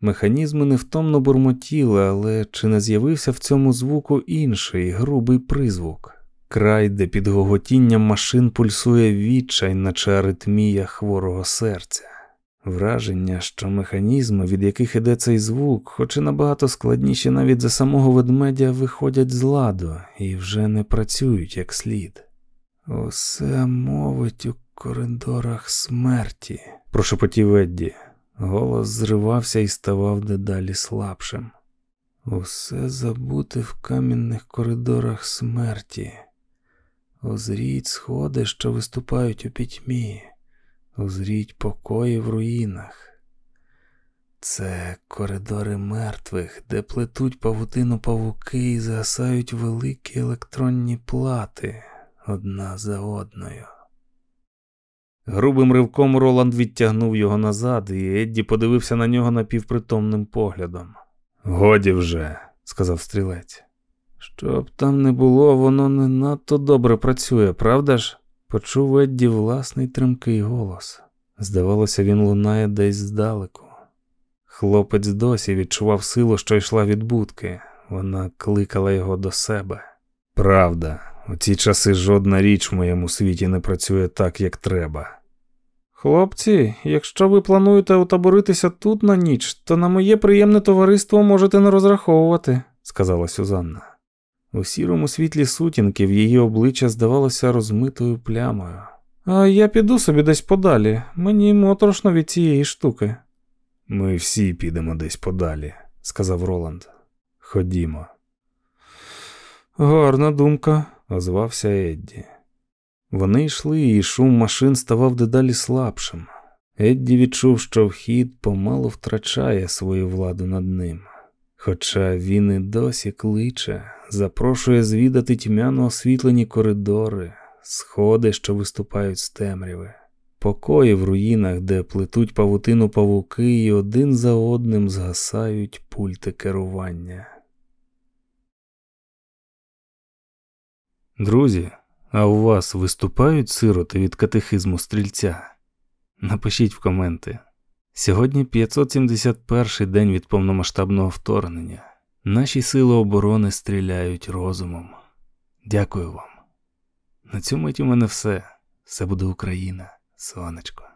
[SPEAKER 1] Механізми невтомно бурмотіли, але чи не з'явився в цьому звуку інший грубий призвук, край, де під гоготінням машин пульсує відчай, наче аритмія хворого серця. Враження, що механізми, від яких іде цей звук, хоч і набагато складніші навіть за самого ведмедя, виходять з ладу і вже не працюють як слід. Усе мовить у коридорах смерті, прошепотів Едді. Голос зривався і ставав дедалі слабшим. Усе забути в камінних коридорах смерті. Озріть сходи, що виступають у пітьмі, озріть покої в руїнах. Це коридори мертвих, де плетуть павутину павуки і згасають великі електронні плати одна за одною. Грубим ривком Роланд відтягнув його назад, і Едді подивився на нього напівпритомним поглядом. Годі вже, сказав стрілець. Щоб там не було, воно не надто добре працює, правда ж? Почув Едді власний тремкий голос. Здавалося, він лунає десь здалеку. Хлопець досі відчував силу, що йшла від будки. Вона кликала його до себе. Правда, у ці часи жодна річ в моєму світі не працює так, як треба. Хлопці, якщо ви плануєте утаборитися тут на ніч, то на моє приємне товариство можете не розраховувати, сказала Сюзанна. У сірому світлі сутінків її обличчя здавалося розмитою плямою. А я піду собі десь подалі, мені моторошно від цієї штуки. Ми всі підемо десь подалі, сказав Роланд. Ходімо. Гарна думка, озвався Едді. Вони йшли, і шум машин ставав дедалі слабшим. Едді відчув, що вхід помалу втрачає свою владу над ним. Хоча він і досі кличе, запрошує звідати тьмяно освітлені коридори, сходи, що виступають з темряви, покої в руїнах, де плетуть павутину павуки і один за одним згасають пульти керування. Друзі, а у вас виступають сироти від катехизму стрільця? Напишіть в коменти. Сьогодні 571-й день від повномасштабного вторгнення. Наші сили оборони стріляють розумом. Дякую вам. На цьому у мене все. Все буде Україна, сонечко.